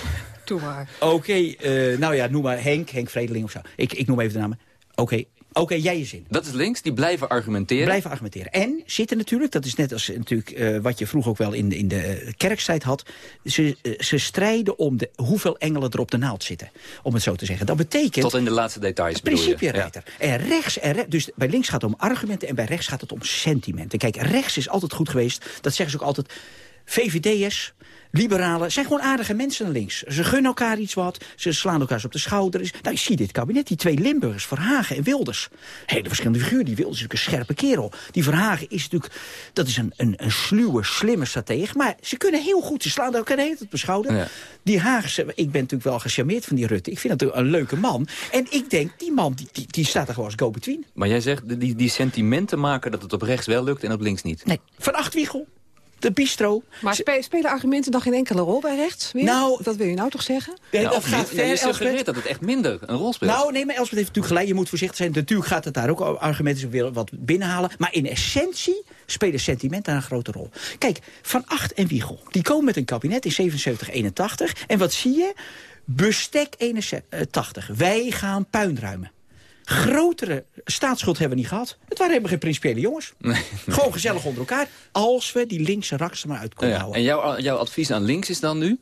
Doe maar. oké, eh, nou ja, noem maar Henk, Henk Vredeling of zo. Ik, ik noem even de namen. Oké, oké, jij je zin. Dat is links, die blijven argumenteren. Blijven argumenteren. En zitten natuurlijk, dat is net als natuurlijk, eh, wat je vroeger ook wel in, in de eh, kerkstijd had... Ze, eh, ze strijden om de, hoeveel engelen er op de naald zitten. Om het zo te zeggen. Dat betekent... Tot in de laatste details bedoel je. Principe-rechter. En rechts, en re- dus bij links gaat het om argumenten en bij rechts gaat het om sentimenten. Kijk, rechts is altijd goed geweest. Dat zeggen ze ook altijd. VVD'ers, liberalen, zijn gewoon aardige mensen naar links. Ze gunnen elkaar iets wat, ze slaan elkaar eens op de schouder. Nou, je ziet dit kabinet, die twee Limburgers, Verhagen en Wilders. Hele verschillende figuren. Die Wilders is natuurlijk een scherpe kerel. Die Verhagen is natuurlijk, dat is een, een, een sluwe, slimme stratege. Maar ze kunnen heel goed, ze slaan elkaar de hele tijd op de schouder. Ja. Die Haagse, ik ben natuurlijk wel gecharmeerd van die Rutte. Ik vind het een leuke man. En ik denk, die man, die, die, die staat er gewoon als go-between. Maar jij zegt, die, die sentimenten maken dat het op rechts wel lukt en op links niet. Nee, Van Achtwiegel, de bistro. Maar spe- spelen argumenten dan geen enkele rol bij rechts? Weer? Nou- dat wil je nou toch zeggen? Ja, dat of gaat niet? ver, Ja, je suggereert dat het echt minder een rol speelt. Nou, nee, maar Elspeth heeft natuurlijk gelijk. Je moet voorzichtig zijn. Natuurlijk gaat het daar ook argumenten weer wat binnenhalen. Maar in essentie spelen sentimenten een grote rol. Kijk, Van Acht en Wiegel, die komen met een kabinet in 77, 81. En wat zie je? Bestek 81. Wij gaan puin ruimen. Grotere staatsschuld hebben we niet gehad. Het waren helemaal geen principiële jongens. Gewoon gezellig onder elkaar. Als we die linkse raks er maar uit konden Ja, houden. en jouw, jouw advies aan links is dan nu?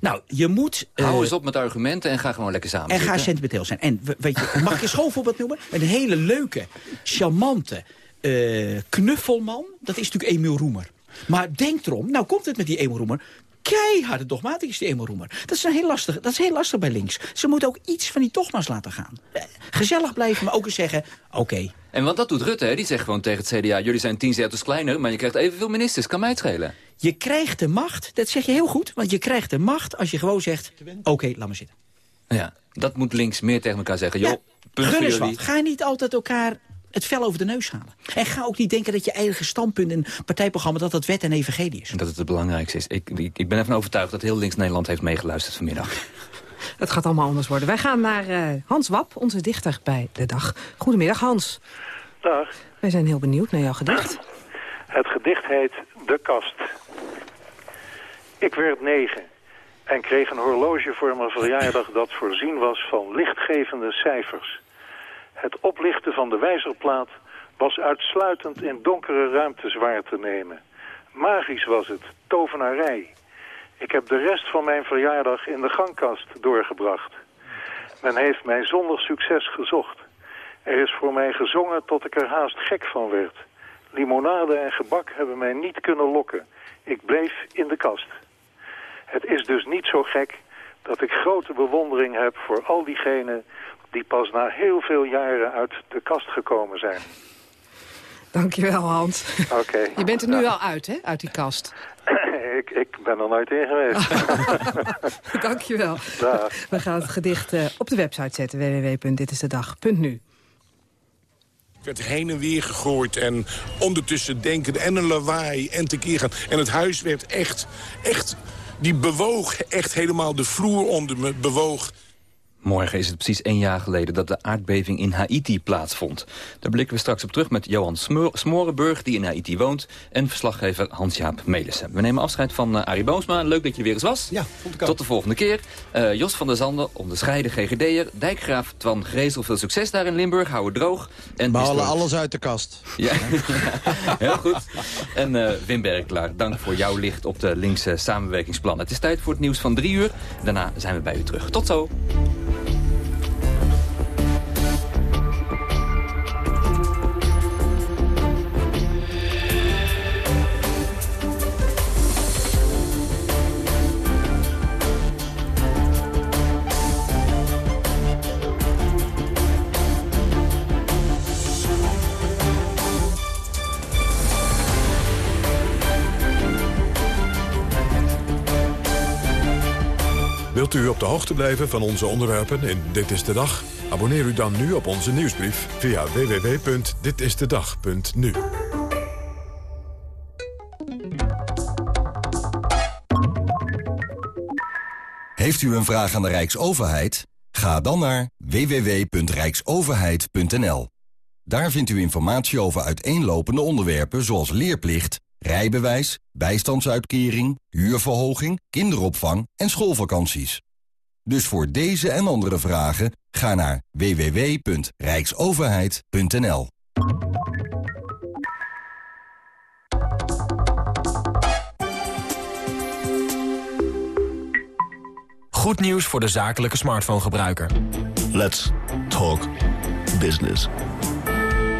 Nou, je moet... eh, Hou eens op met argumenten en ga gewoon lekker samen En ga sentimenteel zijn. En we- weet je, mag ik een schoolvoorbeeld noemen? Een hele leuke, charmante eh, knuffelman. Dat is natuurlijk Emiel Roemer. Maar denk erom, nou komt het met die Emiel Roemer. Keiharde dogmatisch is die Emiel Roemer. Dat is, een heel lastig, dat is heel lastig bij links. Ze moeten ook iets van die dogma's laten gaan. Eh, Gezellig blijven, maar ook eens zeggen, oké. En want dat doet Rutte, hè? die zegt gewoon tegen het CDA... jullie zijn tien zetels kleiner, maar je krijgt evenveel ministers. Kan mij het schelen. Je krijgt de macht, dat zeg je heel goed... want je krijgt de macht als je gewoon zegt, oké, laat maar zitten. Ja, dat moet links meer tegen elkaar zeggen. Joh, punt Gun eens wat. Ga niet altijd elkaar het vel over de neus halen. En ga ook niet denken dat je eigen standpunt en partijprogramma... dat dat wet en evangelie is. En dat het het belangrijkste is. Ik, ik, ik ben ervan overtuigd dat heel links Nederland heeft meegeluisterd vanmiddag. Het gaat allemaal anders worden. Wij gaan naar eh, Hans Wap, onze dichter bij de dag. Goedemiddag Hans. Dag. Wij zijn heel benieuwd naar jouw gedicht. Het gedicht heet De Kast. Ik werd negen en kreeg een horloge voor mijn verjaardag dat voorzien was van lichtgevende cijfers. Het oplichten van de wijzerplaat was uitsluitend in donkere ruimtes waar te nemen. Magisch was het, tovenarij. Ik heb de rest van mijn verjaardag in de gangkast doorgebracht. Men heeft mij zonder succes gezocht. Er is voor mij gezongen tot ik er haast gek van werd. Limonade en gebak hebben mij niet kunnen lokken. Ik bleef in de kast. Het is dus niet zo gek dat ik grote bewondering heb voor al diegenen die pas na heel veel jaren uit de kast gekomen zijn. Dankjewel Hans. Oké. Je bent er nu al uit, hè? Uit die kast. ik, ik ben er nooit in geweest. Dankjewel. Dag. We gaan het gedicht eh, op de website zetten. www.ditistedag.nu Ik werd heen en weer gegooid en ondertussen denken en een lawaai en tekeer gaan. En het huis werd echt, echt, die bewoog echt helemaal de vloer onder me bewoog. Morgen is het precies één jaar geleden dat de aardbeving in Haiti plaatsvond. Daar blikken we straks op terug met Johan Smo- Smorenburg, die in Haiti woont... en verslaggever Hans-Jaap Melissen. We nemen afscheid van uh, Arie Boomsma. Leuk dat je er weer eens was. Ja, vond ik ook. Tot de volgende keer. Uh, Jos van der Zanden, onderscheiden GGD'er. Dijkgraaf Twan Grezel, veel succes daar in Limburg. Hou het droog. En We halen alles uit de kast. Ja, heel goed. En uh, Wim Berklaar, dank voor jouw licht op de linkse samenwerkingsplan. Het is tijd voor het nieuws van drie uur. Daarna zijn we bij u terug. Tot zo. Wilt u op de hoogte blijven van onze onderwerpen in Dit is de Dag? Abonneer u dan nu op onze nieuwsbrief via www.ditistedag.nu. Heeft u een vraag aan de Rijksoverheid? Ga dan naar www.rijksoverheid.nl. Daar vindt u informatie over uiteenlopende onderwerpen zoals leerplicht, rijbewijs, bijstandsuitkering, huurverhoging, kinderopvang en schoolvakanties. Dus voor deze en andere vragen ga naar www.rijksoverheid.nl. Goed nieuws voor de zakelijke smartphone-gebruiker. Let's talk business.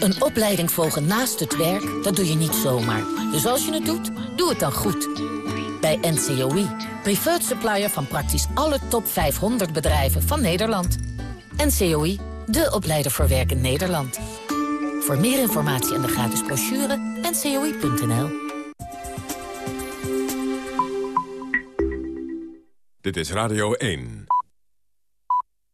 Een opleiding volgen naast het werk, dat doe je niet zomaar. Dus als je het doet, doe het dan goed. Bij NCOI, preferred supplier van praktisch alle top 500 bedrijven van Nederland. NCOI, de opleider voor werk in Nederland. Voor meer informatie en de gratis brochure, ncoi.nl. Dit is Radio 1.